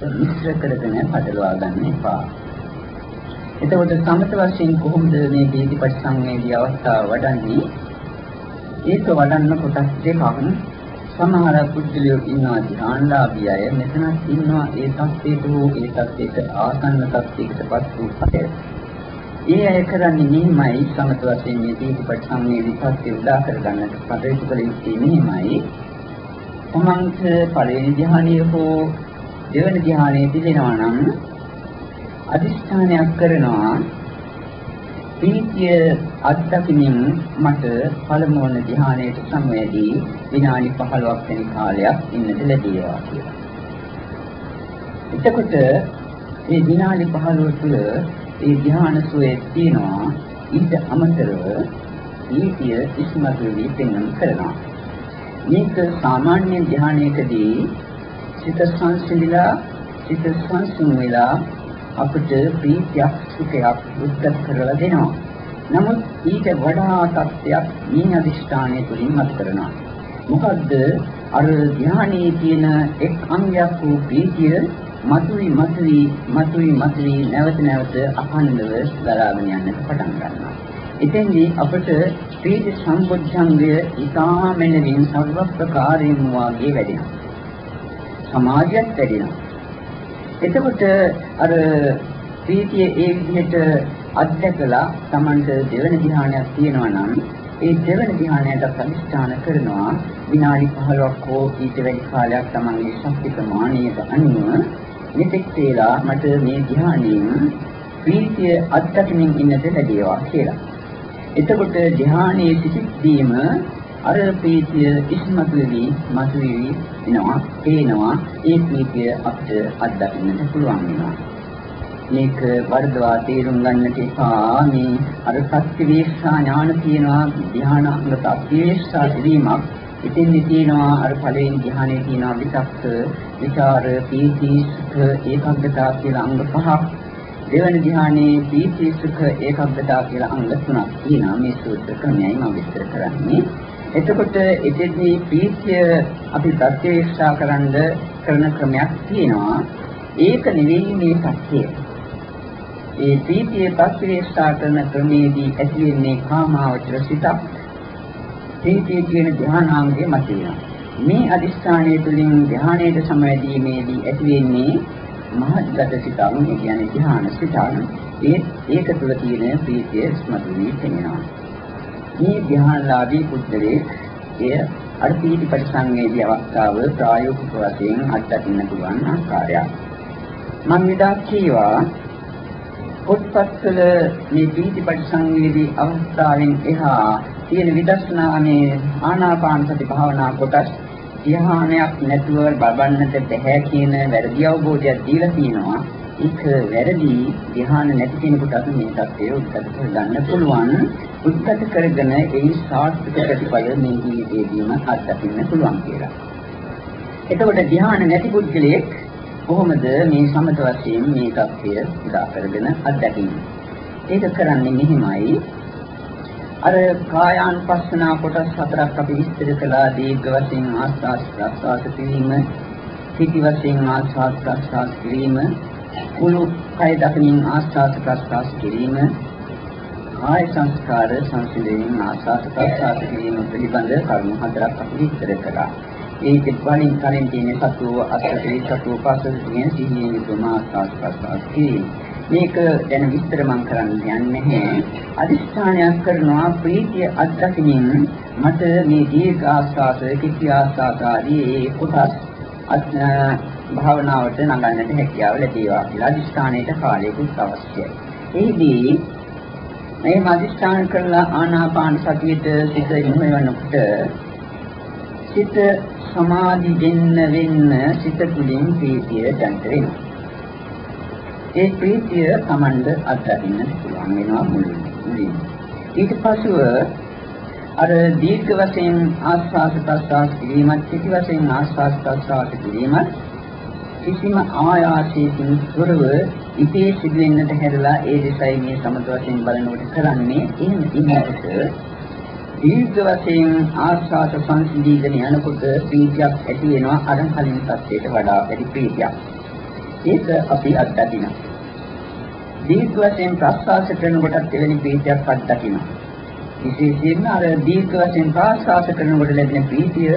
මිශ්‍ර කරගෙන පටලවා ගන්න එපා. එතකොට සමත වශයෙන් කොහොමද මේ දීතිපත් සංවේදී අවස්ථාව වඩන්නේ? ඒක වඩන්න කොටස් දෙකක්. සමහර පුද්ගලයෝ ඉන්නවා ධ්‍යානලාභී අය මෙතනත් ඉන්නවා ඒ තත්ත්වයට හෝ ඒ තත්ත්වයට ආසන්න තත්ත්වයකටපත් වූ අය. ඒ අය කරන්නේ මෙහිමයි සමත වශයෙන් මේ දීතිපත් සංවේදී තත්ත්වය උදා කරගන්නට පදේශ කළ යුත්තේ මෙහිමයි. තමන්ට පළවෙනි ධ්‍යානීය හෝ දෙවන ධ්‍යානයේ තිබෙනවා නම් අදිස්ථානයක් කරනවා ප්‍රීතිය අත්දැකීමෙන් මට පළමු වන ධ්‍යානයට සමවැදී විනාඩි 15ක් වෙන කාලයක් ඉන්නට ලැබේවා කියලා. එතකොට මේ විනාඩි 15 තුළ ඒ ධ්‍යාන සුවේ තියෙනවා ඊට අමතරව ප්‍රීතිය ඉස්මතු වී පෙන්වන්න කරනවා. මේක සාමාන්‍ය ධ්‍යානයකදී සිත සංසිඳිලා සිත සංසුන් වෙලා අපිට ප්‍රීතියක් සුඛයක් උද්ගත කරලා දෙනවා. නමුත් ඊට වඩා තත්ත්වයක් මේ අදිෂ්ඨානය තුළින් මත කරනවා. මොකද්ද අර ධ්‍යානයේ තියෙන එක් අංගයක් වූ ප්‍රීතිය මතුවි මතුවි මතුවි මතුවි නැවත නැවත අඛණ්ඩව දරාගෙන යන්නට පටන් ගන්නවා. එතෙන්දී අපට ප්‍රීති සම්පොච්ඡංගය ඊටාමෙනවින් සර්ව ප්‍රකාරයෙන් වාගේ වැඩෙනවා. සමාජයත් වැඩෙනවා. එතකොට අර ප්‍රීතිය ඒ විදිහට අත්දැකලා Tamanට දෙවන ධ්‍යානයක් තියෙනවා නම් ඒ දෙවන ධ්‍යානයට ප්‍රතිස්ථාන කරනවා විනාඩි 15ක් හෝ ඊට වැඩි කාලයක් Tamanගේ ශක්ති ප්‍රමාණයට අනුව මෙතෙක් වේලා මට මේ ධ්‍යානයෙන් ප්‍රීතිය අත්දැකීමින් ඉන්නට ලැබේවා කියලා. එතකොට ධ්‍යානයේ සිටිද්දීම අර ප්‍රීතිය ඉස්මතු වෙවි මතුවේවි වෙනවා පේනවා. ඒ ප්‍රීතිය අපිට අත්දකින්නට පුළුවන් වෙනවා. මේක වර්ධවා තේරුම් ගන්නට එපා. මේ අර සත්‍යවේක්ෂා ඥාන තියෙනවා ධ්‍යානාංග සත්‍යවේක්ෂා කිරීමක්. ඉතින්දි තියෙනවා අර ඵලයෙන් ධ්‍යානයේ තියෙනවා විචක්ක විචාර පීති සුඛ ඒකාග්‍රතාව කියලා අංග පහක්. දෙවන ධ්‍යානයේ පීති සුඛ ඒකාග්‍රතාව කියලා අංග තුනක් තියෙනවා. මේ සූත්‍ර ක්‍රමයයි මම විස්තර කරන්නේ. එතකොට එතෙදී ප්‍රීතිය අපි ප්‍රත්‍යක්ෂා කරන්න කරන ක්‍රමයක් තියෙනවා. ඒක නෙවෙයි මේ සත්‍යය. ඒ ප්‍රීතිය ප්‍රත්‍යක්ෂා කරන ක්‍රමයේදී ඇති වෙන්නේ කාමාවචර සිතක්. ප්‍රීතිය කියන ධ්‍යානාංගය මත වෙනවා. මේ අදිස්ථානය තුළින් ධ්‍යානයේ සමවැදීමේදී ඇති වෙන්නේ මහත්ගත සිතක්. ඒ කියන්නේ ධ්‍යාන සිතක්. ඒ ඒක තුළ තියෙන ප්‍රීතිය ස්මතු වී තෙනවා. මේ ධ්‍යානලාභී පුද්ගලයේ එය අර පීති පරිසංවේදී අවස්ථාව ප්‍රායෝගික වශයෙන් අත්දකින්න පුළුවන් ආකාරයක්. මම විදා කීවා පොත්පත්වල මේ පීති පරිසංවේදී අවස්ථාවෙන් එහා තියෙන විදර්ශනාමේ ආනාපාන සති භාවනා කොටස් ධ්‍යානයක් නැතුව බබන්නට බැහැ කියන වැරදි අවබෝධයක් දීලා තිනවා. ඒක වැරදි ධ්‍යාන නැති කෙනෙකුට මේ தත්ත්වය උත්සාහ කරගන්න පුළුවන්. උත්සාහ කරගෙන ඒ සාර්ථක ප්‍රතිඵල මේ ජීවිතයේදීම අත්දකින්න පුළුවන් කියලා. එතකොට ධ්‍යාන නැති පුද්ගලයෙක් කොහොමද මේ සමත වශයෙන් මේ தත්ත්වය උදා කරගෙන අත්දකින්නේ? ඒක කරන්නේ මෙහිමයි. අර කායානුපස්සනා කොටස් හතරක් අපි විස්තර කළා දීර්ඝ වශයෙන් ආස්වාස් ප්‍රස්වාස කිරීම, පිටි වශයෙන් ආස්වාස් ප්‍රස්වාස කිරීම, කුණු කය දකිනින් ආස්වාස් ප්‍රස්වාස කිරීම, කාය සංස්කාර සංසිඳීමෙන් ආස්වාස් ප්‍රස්වාස කිරීම පිළිබඳ කරුණු හතරක් අපි විස්තර කළා. ඒක වලින් කලින් තියෙන සතුව අත්‍යතේ සතුව පස්සෙ තියෙන සිහියෙන් යුතුම ආස්වාස් ප්‍රස්වාස කිරීම. මේක දැන් විස්තර මම කරන්න යන්නේ නැහැ. අදිස්ථානයක් කරනවා ප්‍රීතිය අත්දැකීමෙන් මට මේ දීර්ඝ ආස්වාද කිසි ආස්වාද ආදී ඒ කොටස් භාවනාවට නඟන්නට හැකියාව ලැබේවා කියලා අදිස්ථානයට කාලයකුත් අවශ්‍යයි. එහිදී මේ අදිස්ථාන කරලා ආනාපාන සතියට සිත යොමු වෙනකොට සිත සමාධි දෙන්න වෙන්න සිත තුළින් ප්‍රීතිය දැනට වෙනවා. ඒ ප්‍රීතිය Tamand අත්දකින්න පුළුවන් වෙනවා මුලින්. ඊට පස්ව අර දීර්ඝ වශයෙන් ආස්වාද ප්‍රසආස කිරීමත් පිටි වශයෙන් ආස්වාද ප්‍රසආස කිරීමත් කිසිම ආයාසයකින් තොරව ඉතේ සිදුවෙන්නට හැරලා ඒ දෙසයි මේ සමත වශයෙන් බලනකොට කරන්නේ එහෙම ඉන්නකොට දීර්ඝ වශයෙන් ආස්වාද සංසිඳීගෙන යනකොට ප්‍රීතියක් ඇති වෙනවා අර කලින් තත්ත්වයට වඩා වැඩි ප්‍රීතියක්. ඒක අපි අත්දකිනවා. දීර්ඝ වශයෙන් ප්‍රස්වාස කරනකොටත් එවැනි ප්‍රීතියක් අත්දකිනවා. විශේෂයෙන්ම අර දීර්ඝ වශයෙන් ප්‍රස්වාස කරනකොට ලැබෙන ප්‍රීතිය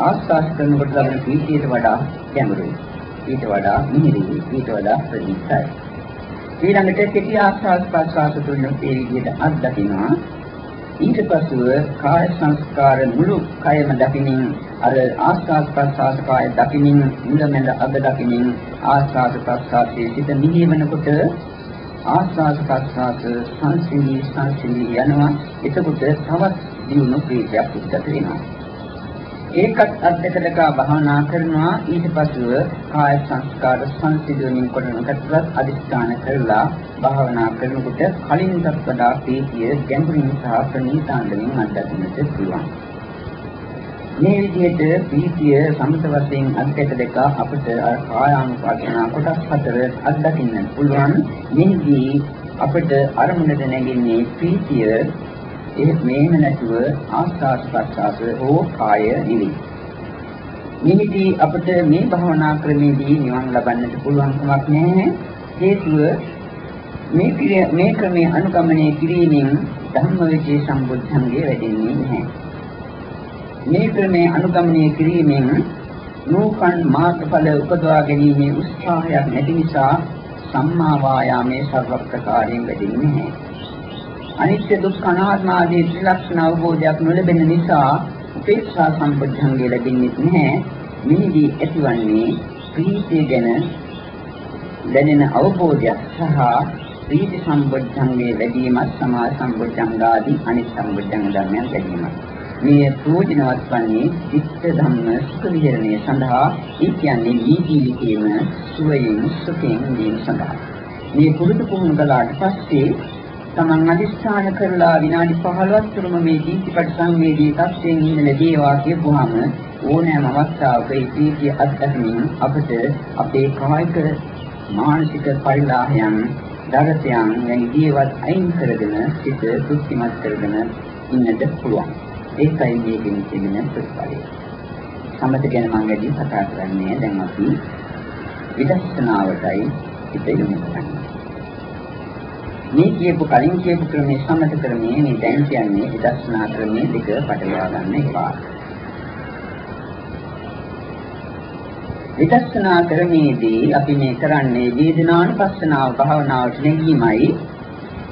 ආස්වාස් කරනකොට ලැබෙන ප්‍රීතියට වඩා ගැඹුරුයි. ඊට වඩා මිහිරි, ඊට වඩා ප්‍රණීතයි. ඊළඟට කෙටි ආස්වාස් ප්‍රස්වාස තුන ඒ විදිහට අත්දකිනවා. ඊට පසුව කාය සංස්කාර මුළු කයම දකිනින් අර ආස්වාද ප්‍රසආස කාය දකිනින් මුලමෙන්ද අග දකිනින් ආස්වාද ප්‍රසආසයේ සිට නිහිමනකොට ආස්වාද ප්‍රසආස සංසිඳී සංසිඳී යනවා එතකොට තවත් දියුණු ප්‍රීතියක් උද්ගත වෙනවා ඒකත් අධ්‍යක්ෂක භාවනා කරනවා ඊට පසුව කාය සංස්කාර සංසිඳුවමින් කොටනකටවත් අදිස්ථාන කරලා භාවනා කරනකොට කලින්ටත් වඩා ප්‍රීතිය ගැඹුරින් සහ ප්‍රණීතාන්දමින් අත්දැකීමට පුළුවන්. මේ විදිහට ප්‍රීතිය සමත වශයෙන් අධ්‍යක්ෂ දෙක අපිට කායානුපස්සනා කොටස් හතර අත්දකින්න පුළුවන්. මෙහිදී අපිට අරමුණට නැගෙන්නේ ප්‍රීතිය ඒ මේම නැතුව ආස්වාස් ප්‍රසආස හෝ කාය නිවි. නිමිති අපිට මේ භවනා ක්‍රමේදී නිවන් ලබන්නට පුළුවන් කමක් නැහැ. හේතුව මේ ක්‍රිය මේ ක්‍රමයේ අනුගමනය කිරීමෙන් ධම්මවිචේ සම්බුද්ධංගේ වැඩෙන්නේ නැහැ. මේ ක්‍රමයේ අනුගමනය කිරීමෙන් නූකන් මාර්ගඵල උපදවා ගැනීමේ උත්සාහයක් නැති නිසා සම්මා වායාමයේ සර්ව ප්‍රකාරයෙන් වැඩෙන්නේ නැහැ. අනිත්‍ය දුක්ඛ අනාත්ම ආදී ත්‍රිලක්ෂණ අවබෝධයක් නොලැබෙන නිසා උපේක්ෂා සම්පජ්ජංගය ලැබෙන්නේ නැහැ. මේදී ඇතිවන්නේ ප්‍රීතිය ගැන දැනෙන අවබෝධයක් සහ ප්‍රීති සම්පජ්ජංගයේ වැඩිමත් සමා සම්පජ්ජංගාදී අනිත් සම්පජ්ජංග ධර්මයන් වැඩිමත්. මේ ප්‍රෝජනවත් වන්නේ චිත්ත ධම්ම සුඛ විහරණය සඳහා ඒ කියන්නේ ජීවිතයේම සුවයෙන් සුඛයෙන් දීම සඳහා. මේ පුරුදු පුහුණු කළාට පස්සේ තමන් අදිස්ථාන කරලා විනාඩි 15ක් තුරම මේ දීපිපට සංවේදී තත්යෙන් ඉන්න ලැබේවා කියපුවාම ඕනෑම අවස්ථාවක ඒ ප්‍රීතිය අත්දැකීම අපට අපේ කායික මානසික පරිලාහයන් දරතයන් වැනි දේවල් අයින් කරගෙන සිත තෘප්තිමත් කරගෙන ඉන්නට පුළුවන්. ඒකයි මේකෙන් තිබෙන ප්‍රතිඵලය. සමත ගැන මම වැඩි කතා කරන්නේ දැන් අපි විදර්ශනාවටයි හිත යොමු කරන්නේ. මේ කියපු කලින් කියපු ක්‍රමයේ සමත ක්‍රමයේ මේ දැන් කියන්නේ විදර්ශනා ක්‍රමයේ දෙක පටලවා ගන්න එපා. විදර්ශනා ක්‍රමයේදී අපි මේ කරන්නේ වේදනානුපස්සනාව භාවනාවට නැගීමයි.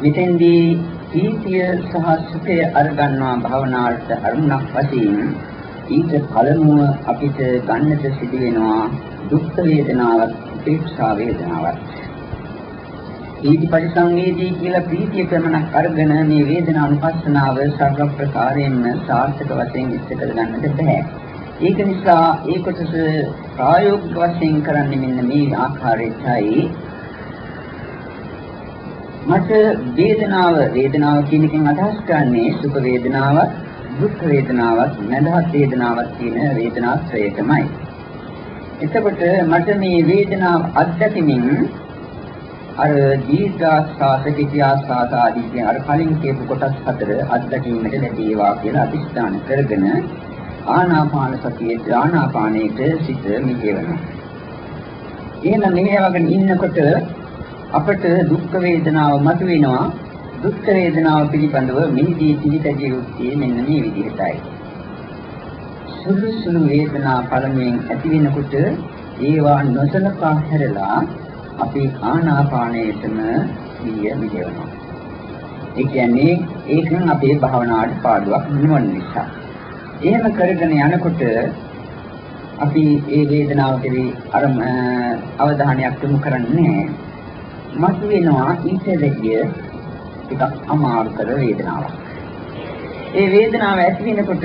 මෙතෙන්දී සීතිය සහ සුඛය අරගන්නවා භාවනාවට අරුණක් වශයෙන් ඊට පළමුව අපිට ගන්නට සිදු වෙනවා දුක් වේදනාවක් උපේක්ෂා වේදනාවක් ඊටි පරිසංවේදී කියලා ප්‍රීතිය ප්‍රමණක් අරගෙන මේ වේදනා අනුපස්සනාව සර්ව ප්‍රකාරයෙන්ම සාර්ථක වශයෙන් ඉස්ත කරගන්නට බෑ. ඒක නිසා ඒ කොටස ප්‍රායෝගික වශයෙන් කරන්නේ මෙන්න මේ ආකාරයටයි. මට වේදනාව වේදනාව කියන එකෙන් අදහස් කරන්නේ සුඛ වේදනාවක්, දුක් වේදනාවක්, නැදහත් වේදනාවක් කියන වේදනාත්‍රයටමයි. එතකොට මට මේ වේදනාව අත්දැකීමින් අර දීර්ඝාස්වාස කිතියාස්වාස ආදී කියන අර කලින් කියපු කොටස් හතර අත්දැකීමට ලැබේවා කියලා අදිස්ථාන කරගෙන ආනාපාන සතියේ ආනාපානයේ සිට මිදෙනවා. එහෙම මෙහෙවගෙන ඉන්නකොට අපට දුක් වේදනාව මතුවෙනවා. දුක් වේදනාව පිළිබඳව මෙහිදී පිළිපැදිය යුත්තේ මෙන්න මේ විදිහටයි. සුළු සුළු වේදනා පළමුවෙන් ඇති වෙනකොට ඒවා නොසලකා හැරලා අපි ආනාපානයේතම සිහිය මිදෙනවා. ඒ කියන්නේ ඒකෙන් අපේ භාවනාවට පාඩුවක් නෙවෙන නිසා. එහෙම කරගෙන යනකොට අපි ඒ වේදනාව කෙරෙහි අර අවධානයක් යොමු කරන්නේ මතු වෙනවා ඊටදෙකිය ටිකක් අමාරුතර වේදනාවක්. ඒ වේදනාව ඇති වෙනකොට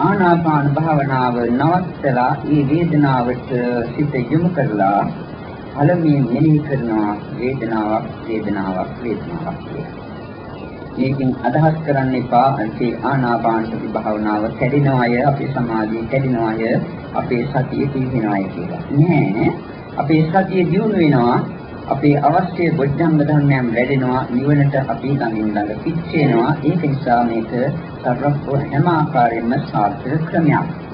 ආනාපාන භාවනාව නවත්තලා ඒ වේදනාවට සිත යොමු කරලා පළමුවෙන් මෙනෙහි කරනවා වේදනාවක් වේදනාවක් වේදනාවක් කියලා. මේකෙන් අදහස් කරන්න එපා අන්ති ආනාපාන සති භාවනාව කැඩෙනවය අපේ සමාධිය කැඩෙනවය අපේ සතිය පිහිනවය කියලා. නෑ අපේ සතිය දියුණු වෙනවා අපේ අවශ්‍ය බොජ්ජංග ධර්මයන් වැඩෙනවා නිවනට අපි ළඟින් ළඟ පිච්චෙනවා ඒක නිසා මේක සර්වස්ව හැම ආකාරයෙන්ම සාර්ථක ක්‍රමයක්.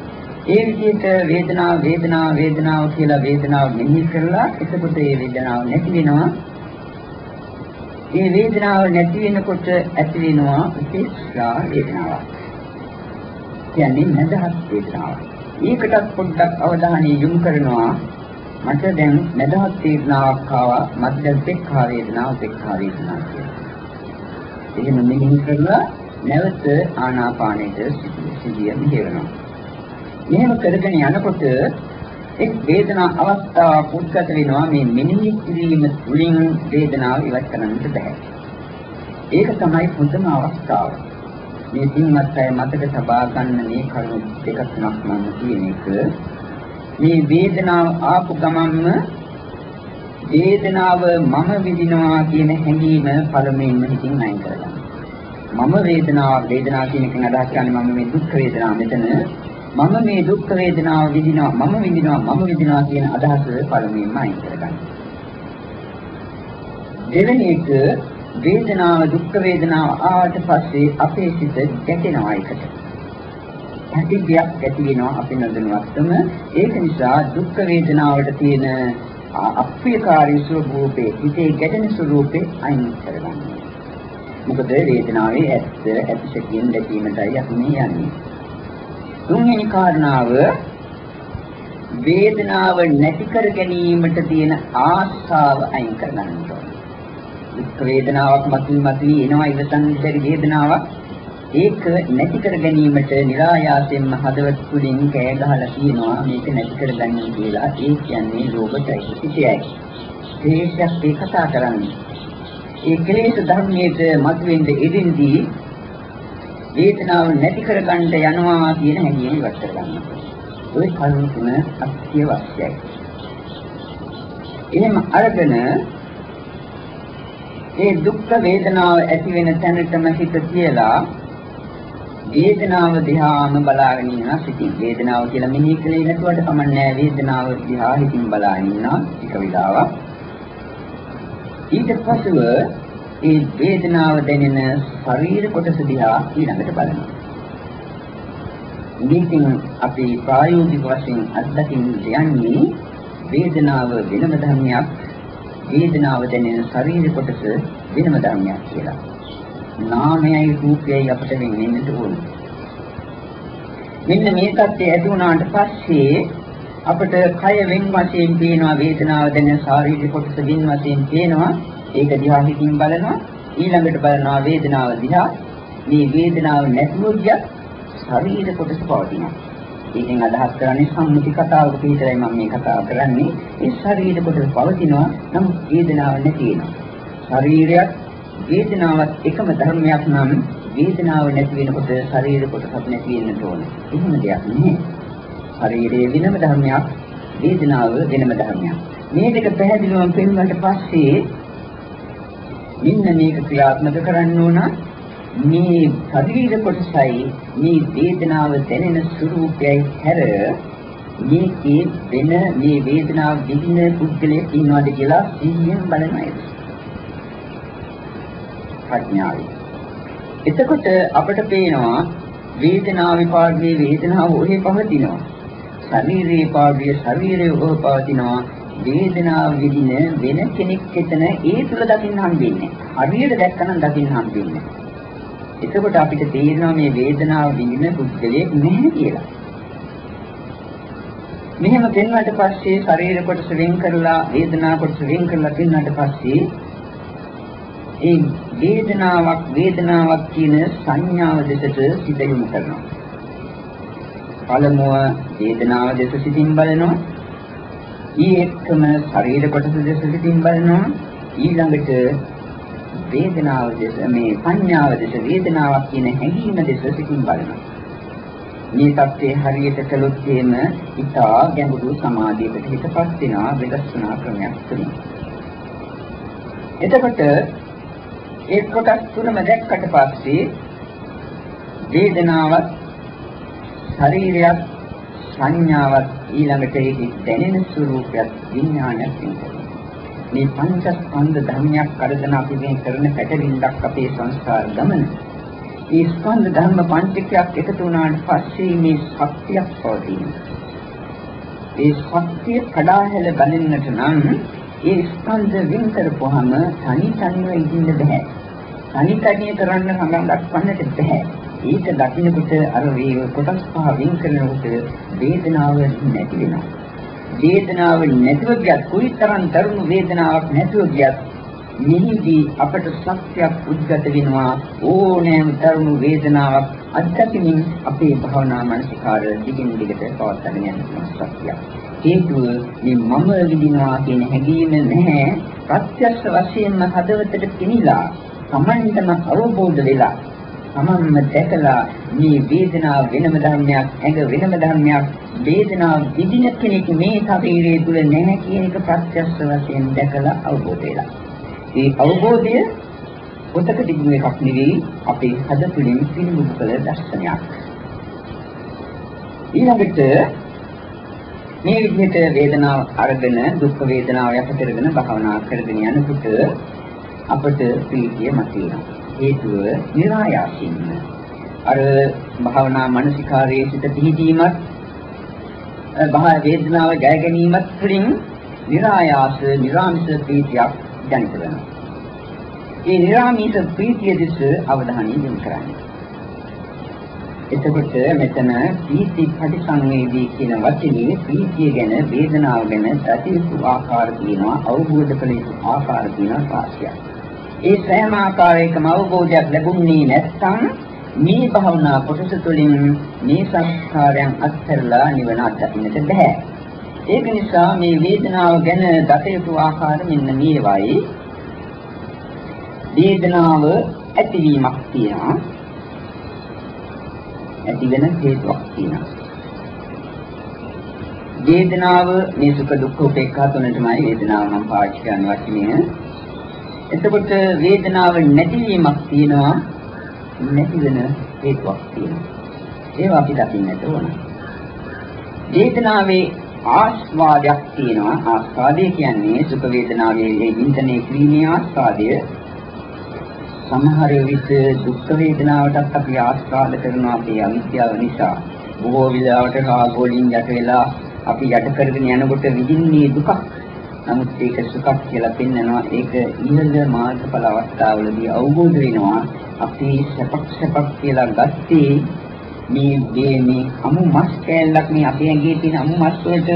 ඒ විදිහට වේදනාව වේදනාව වේදනාව කියලා වේදනාව මෙනෙහි කරලා එතකොට ඒ වේදනාව නැති වෙනවා. ඒ වේදනාව නැති වෙනකොට ඇති වෙනවා උපේක්ෂා වේදනාවක්. කියන්නේ නැදහත් වේදනාවක්. ඒකටත් පොඩ්ඩක් අවධානය යොමු කරනවා මට දැන් නැදහත් වේදනාවක් ආවා මධ්‍යම උපේක්ෂා වේදනාව උපේක්ෂා වේදනාව කියලා. එහෙම මෙනෙහි කරලා නැවත ආනාපානෙට සිහිය මෙහෙවනවා. මෙහෙම කරගෙන යනකොට එක් වේදනා අවස්ථාවක් උද්ගත වෙනවා මේ මෙනෙහි කිරීම තුළින් වේදනාව ඉවත් කරන්නට බෑ. ඒක තමයි හොඳම අවස්ථාව. මේ තින්වත් අය මතක තබා ගන්න මේ කරුණු දෙක තුනක් මම කියන එක මේ වේදනාව ආපු ගමන්ම වේදනාව මම විඳිනවා කියන හැඟීම පළමුවෙන්ම හිතින් අයින් කරගන්න. මම වේදනාව වේදනාව කියන එකෙන් අදහස් කරන්නේ මම මේ දුක් වේදනාව මෙතන මම මේ දුක් වේදනාව විඳිනවා මම විඳිනවා මම විඳිනවා කියන අදහස පළමුවෙන්ම අයින් කරගන්න. දෙවෙනි එක වේදනාව දුක් වේදනාව ආවට පස්සේ අපේ සිත ගැටෙනවා එකට. පැටියක් ඇති වෙනවා අපි නොදැනුවත්වම ඒක නිසා දුක් වේදනාවට තියෙන අප්‍රියකාරී ස්වභාවයේ හිතේ ගැටෙන ස්වરૂපේ අයින් කරගන්න. මොකද වේදනාවේ ඇත්ත ඇතිශකින් දැකීමටයි අපි මේ යන්නේ. තුන්වෙනි කාරණාව වේදනාව නැති කර ගැනීමට තියෙන ආශාව අයින් කරගන්න ඕනේ. දුක් වේදනාවක් මතුවී මතුවී එනවා ඉවසන්න බැරි වේදනාවක්. ඒක නැති කර ගැනීමට નિરાයාසයෙන්ම හදවත තුළින් කෑ ගහලා කියනවා මේක නැති කරගන්න කියලා. ඒ කියන්නේ ලෝභයි සිටියයි. ක්ලේශයක් ඒ කතා කරන්නේ. ඒ ක්ලේශ ධර්මයේ මතුවෙන්න ඉදින්දී වේදනාව නැති කරගන්න යනවා කියන හැඟීම ඉවත් කරගන්න. ওই කරුණු තුන අත්‍යවශ්‍යයි. එහෙම අරගෙන ඒ දුක් වේදනාව ඇති වෙන තැනටම හිත තියලා වේදනාව දිහාම බලාගෙන ඉන්නවා සිටින් වේදනාව කියලා මෙනෙහි කලේ නැතුවට කමන්නේ වේදනාව දිහා හිතින් බලාගෙන ඉන්නවා එක විලාවක් ඊට පස්ව ඒ වේදනාව දැනෙන ශරීර කොටස දිහා ඊළඟට බලනවා. මේකෙන් අපි ප්‍රායෝගික වශයෙන් අත්දකින්න යන්නේ වේදනාව වෙනම ධර්මයක් වේදනාව දැනෙන ශරීර කොටස වෙනම ධර්මයක් කියලා. නාමයයි රූපයයි අපිට වෙන්නෙන්නට ඕන. මෙන්න මේ தත්ත්වය ඇති වුණාට පස්සේ අපිට කය වෙන් වශයෙන් පේනවා වේදනාව දැනෙන ශාරීරික කොටස වෙන් වශයෙන් පේනවා ඒක දිහා හිතින් බලනවා. ඊළඟට බලනවා වේදනාව දිහා. මේ වේදනාව නැතුව ගියත් ශරීර කොටස පවතිනවා. ඒකෙන් අදහස් කරන්නේ සම්මුති කතාවක විතරයි මම මේ කතාව කරන්නේ. ඒ ශරීර කොටස පවතිනවා නමුත් වේදනාව නැති වෙනවා. ශරීරයත් වේදනාවත් එකම ධර්මයක් නම් වේදනාව නැති වෙනකොට ශරීර කොටසක් නැති වෙන්න ඕනේ. එහෙම දෙයක් නෙමෙයි. ශරීරයේ වෙනම ධර්මයක් වේදනාව වෙනම ධර්මයක්. මේ දෙක පැහැදිලිවම පෙන්වන්නට පස්සේ මෙන්න මේක ක්‍රියාත්මක කරන්න ඕන මේ ශරීර කොටසයි මේ වේදනාව දැනෙන ස්වરૂපයයි හැර මේකේ වෙන මේ වේදනාව විඳින පුද්ගලයෙක් ඉන්නවද කියලා සිහියෙන් බලනවා ප්‍රඥාවයි. එතකොට අපට පේනවා වේදනාවේ පාඩුවේ වේදනාව ඔහේ පවතිනවා. ශරීරයේ පාඩුවේ ශරීරයේ ඔහේ පවතිනවා. වේදනාව විඳින වෙන කෙනෙක් එතන ඒ තුල දකින්න හම්බෙන්නේ. හරියට දැක්කනම් දකින්න හම්බෙන්නේ. එතකොට අපිට තේරෙනවා මේ වේදනාව විඳින පුද්ගලයෙක් නැහැ කියලා. මෙහෙම පෙන්වන්නට පස්සේ ශරීර කොටස වෙන් කරලා වේදනාව කොටස වෙන් කරලා පෙන්වන්නට පස්සේ ඒ වේදනාවක් වේදනාවක් කියන සංඥාව දෙකට සිත යොමු කරනවා. පළමුව වේදනාව දෙස සිතින් බලනවා. ඊ එක්කම ශරීර කොටස දෙස සිතින් බලනවා. ඊළඟට වේදනාව දෙස මේ සංඥාව දෙස වේදනාවක් කියන හැඟීම දෙස සිතින් බලනවා. මේ தත්ත්වයේ හරියට කළොත් එහෙම ඉතා ගැඹුරු සමාධියකට හිතපත් වෙනවා විදර්ශනා ක්‍රමයක් තුලින් එතකොට ඒ කොටස් තුනම දැක්කට පස්සේ වේදනාවත් ශරීරයත් සංඥාවත් ඊළඟට ඒකේ දැනෙන ස්වરૂපයක් විඥානයක් වෙනවා. මේ පංචස්කන්ධ ධර්මයක් කරගෙන අපි මේ කරන පැටලින්ඩක් අපේ සංස්කාර ගමන. ඒ ස්කන්ධ ධර්ම පංචකයක් එකතු වුණාට පස්සේ මේ ශක්තියක් පවතිනවා. ඒ ශක්තිය කඩාහැල බඳින්නට නම් ඒ ස්කන්ධ වෙන් කරපුවාම තනි තනිව ඉඳින්න බෑ. තනි තනිය කරන්න හඟන් දක්වන්නට බෑ. ඒක දකින්නකොට අර වේ කොටස් පහ වෙන් කරනකොට වේදනාව නැති වෙනවා. වේදනාව නැතිව ගියත් කුයිතරම් තරුණ වේදනාවක් නැතුව ගියත් මෙහිදී අපට සත්‍යයක් උද්ගත වෙනවා ඕනෑම තරුණ වේදනාවක් අත්දැකීමින් අපේ භවනා මනසිකාර දිගින් දිගට පවත්වාගෙන යන සත්‍යයක්. හේතුව මේ මම විඳිනවා කියන හැඟීම නැහැ ප්‍රත්‍යක්ෂ වශයෙන්ම හදවතට පිනිලා සමන්තම අවබෝධ වෙලා තමන්ම දැකලා මේ වේදනාව වෙනම ධර්මයක් ඇඟ වෙනම ධර්මයක් වේදනාව විඳින කෙනෙක් මේ ශරීරයේ තුල නැහැ කියන එක ප්‍රත්‍යක්ෂ වශයෙන් දැකලා අවබෝධ වෙලා. ඒ අවබෝධය පොතක තිබුණ එකක් නෙවෙයි අපේ හද තුළින් පිළිබිඹු කළ දර්ශනයක්. ඊළඟට මේ විදිහට වේදනාව අරගෙන දුක් වේදනාව යට කරගෙන භාවනා කරගෙන යනකොට අපට ප්‍රීතිය මතුවෙනවා. හේතුව નિરાයාසින්ම අර භාවනා මානසිකාරයේ සිට පිහිටීමත් භාව වේදනාව ජය ගැනීමත් වලින් નિરાයාස නිර්ාමිත ප්‍රීතියක් ජනිත වෙනවා. ඒ නිර්ාමිත ප්‍රීතිය දිස් අවධානය යොමු කරන්නේ. එතකොට මෙතන ප්‍රීති පටිසංවේදී කියන වචනේ ප්‍රීතිය ගැන වේදනාව ගැන ඇති ආකාර තියෙනවා අවබෝධ කළ යුතු ආකාර තියෙනවා සාක්ෂියක්. ඒ සෑම ආකාරයකම අවබෝධයක් ලැබුණේ නැත්නම් මේ භවනා කොටස තුළින් මේ සංස්කාරයන් අත්හැරලා නිවන අත්දකින්නට බෑ. ඒක නිසා මේ වේදනාව ගැන දත යුතු ආකාර මෙන්න මේවයි. වේදනාව ඇතිවීමක් තියෙනවා. ඇති වෙන හේතුවක් තියෙනවා. වේදනාව මේ සුඛ දුක්ඛ උපේක්ඛා තුනටමයි වේදනාව නම් පාවිච්චි කරන වචනය. එතකොට වේදනාව නැතිවීමක් තියෙනවා නැති වෙන හේතුවක් තියෙනවා. ඒවා අපි දකින්නට ඕන. වේදනාවේ ආස්වාදයක් තියෙනවා. ආස්වාදය කියන්නේ සුඛ වේදනාවේ ඒ විඳිනේ ක්‍රීමී ආස්වාදය සමහර විට දුක් වේදනාවටත් අපි ආස්වාද කරනවා අපේ අවිද්‍යාව නිසා. බොහෝ විලාවට රාග වලින් යට වෙලා අපි යට කරගෙන යනකොට විඳින්නේ දුකක්. නමුත් ඒක සුඛක් කියලා පෙන්නනවා. ඒක ඉහළ මාර්ගඵල අවස්ථාවලදී අවබෝධ වෙනවා. අපි සැපක් සැපක් කියලා ගත්තේ මේ මේ මේ අමු මස් කෑල්ලක් මේ අපේ ඇඟේ තියෙන අමු මස් වලට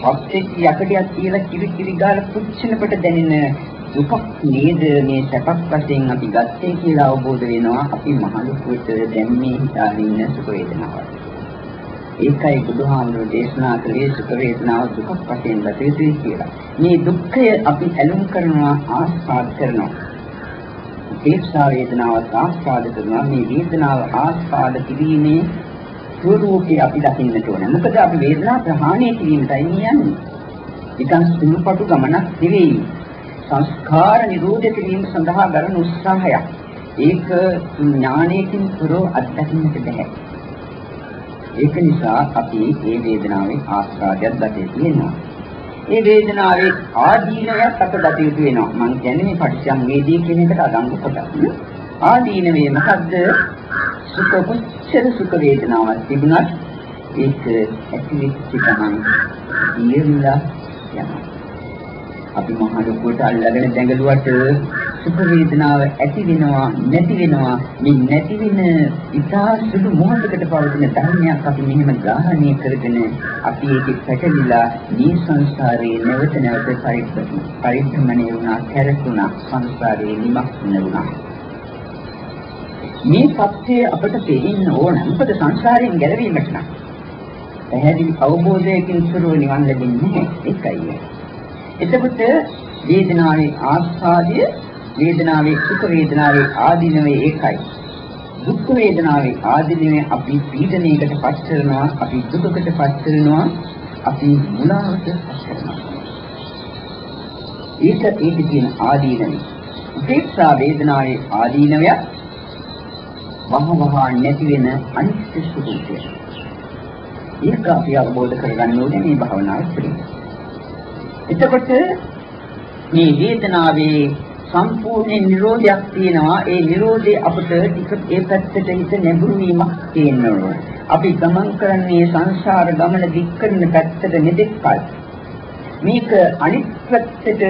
හොස්ටෙක් යකඩයක් කියලා කිරි කිරි ගාලා පුච්චනකොට දැනෙන දුකක් නේද මේ සැපක් වශයෙන් අපි ගත්තේ කියලා අවබෝධ වෙනවා අපි මහලුකුවට දැන් මේ හිතාගෙන ඉන්න සුඛ වේදනාවක්. ඒකයි බුදුහාමුදුරේ දේශනා කළේ සුඛ වේදනාව දුකක් වශයෙන් ගත යුතුයි කියලා. මේ දුක්ඛය අපි ඇලුම් කරනවා ආස්වාද කරනවා. උපේක්ෂා වේදනාව ආස්වාද කරනවා මේ වේදනාව ආස්වාද කිරීමේ ස්වરૂපය අපි දකින්නට ඕන. මොකද අපි වේදනාව ප්‍රහාණය කිරීමටයි යන්නේ. නිකන් සිනුපටු ගමනක් නෙවෙයි. සංස්කාර නිරෝධ කිරීම සඳහා ගන්න උත්සාහයක්. ඒක ඥානයකින් පුරව අත්දකින්නට බෑ. ඒක නිසා අපි මේ වේදනාවේ ආස්වාදයක් ගතේ තියෙනවා. මේ වේදනාවේ ආදීනයක් අප ගත යුතු වෙනවා. මම කියන්නේ මේ පටිච්චසමුප්පාදයේ කියන එකට අදංගු කොටස්. ආදීනවේ මොකද්ද? සුඛ කුච්චර සුඛ වේදනාවක් තිබුණත් ඒක ඇතිවෙච්ච ගමන් ඉරිලා යනවා. අපි මහ ලොකුවට අල්ලගෙන දැඟලුවට සුඛ වේදනාව ඇති වෙනවා නැති වෙනවා. මේ නැති වෙන ඉතා සුළු මොහොතකට පවතින ධර්මයක් අපි මෙහෙම ග්‍රහණය කරගෙන අපි ඒකේ පැටලිලා මේ සංසාරේ නැවත නැවත පරිභ්‍රමණය වුණා කැරකුණා සංසාරේ නිමක් වුණා මේ සත්‍යය අපට තේරෙන්න ඕන. මොකද සංසාරයෙන් ගැලවීමට නම් පැහැදිලි අවබෝධයකින් සුරුව නිවන් ලැබෙන්නේ නැහැ. ඒකයි. එතකොට වේදනාවේ ආස්වාදය වේදනාවේ සුඛ වේදනාවේ ආදීනවේ ඒකයි. දුක් වේදනාවේ ආදීනවේ අපි පීඩනයකට පත් කරනවා, අපි දුකකට පත් කරනවා, අපි මුලාවට පත් කරනවා. ඒක ඒකේ තියෙන ආදීනවේ. උපේක්ෂා වේදනාවේ ආදීනවය වහ වහ නැති වෙන අනිත්‍ය ස්වභාවය. ඒක අපි අවබෝධ කරගන්න ඕනේ මේ භාවනාවේ පිළිවෙල. එතකොට මේ වේදනාවේ සම්පූර්ණ නිරෝධයක් තියෙනවා. ඒ නිරෝධය අපිට ටික ඒ පැත්තට හිත නැඹුරු වීමක් තියෙනවා. අපි ගමන් කරන්නේ සංසාර ගමන දික් කරන පැත්තට නෙදෙක්කල්. මේක අනිත් පැත්තට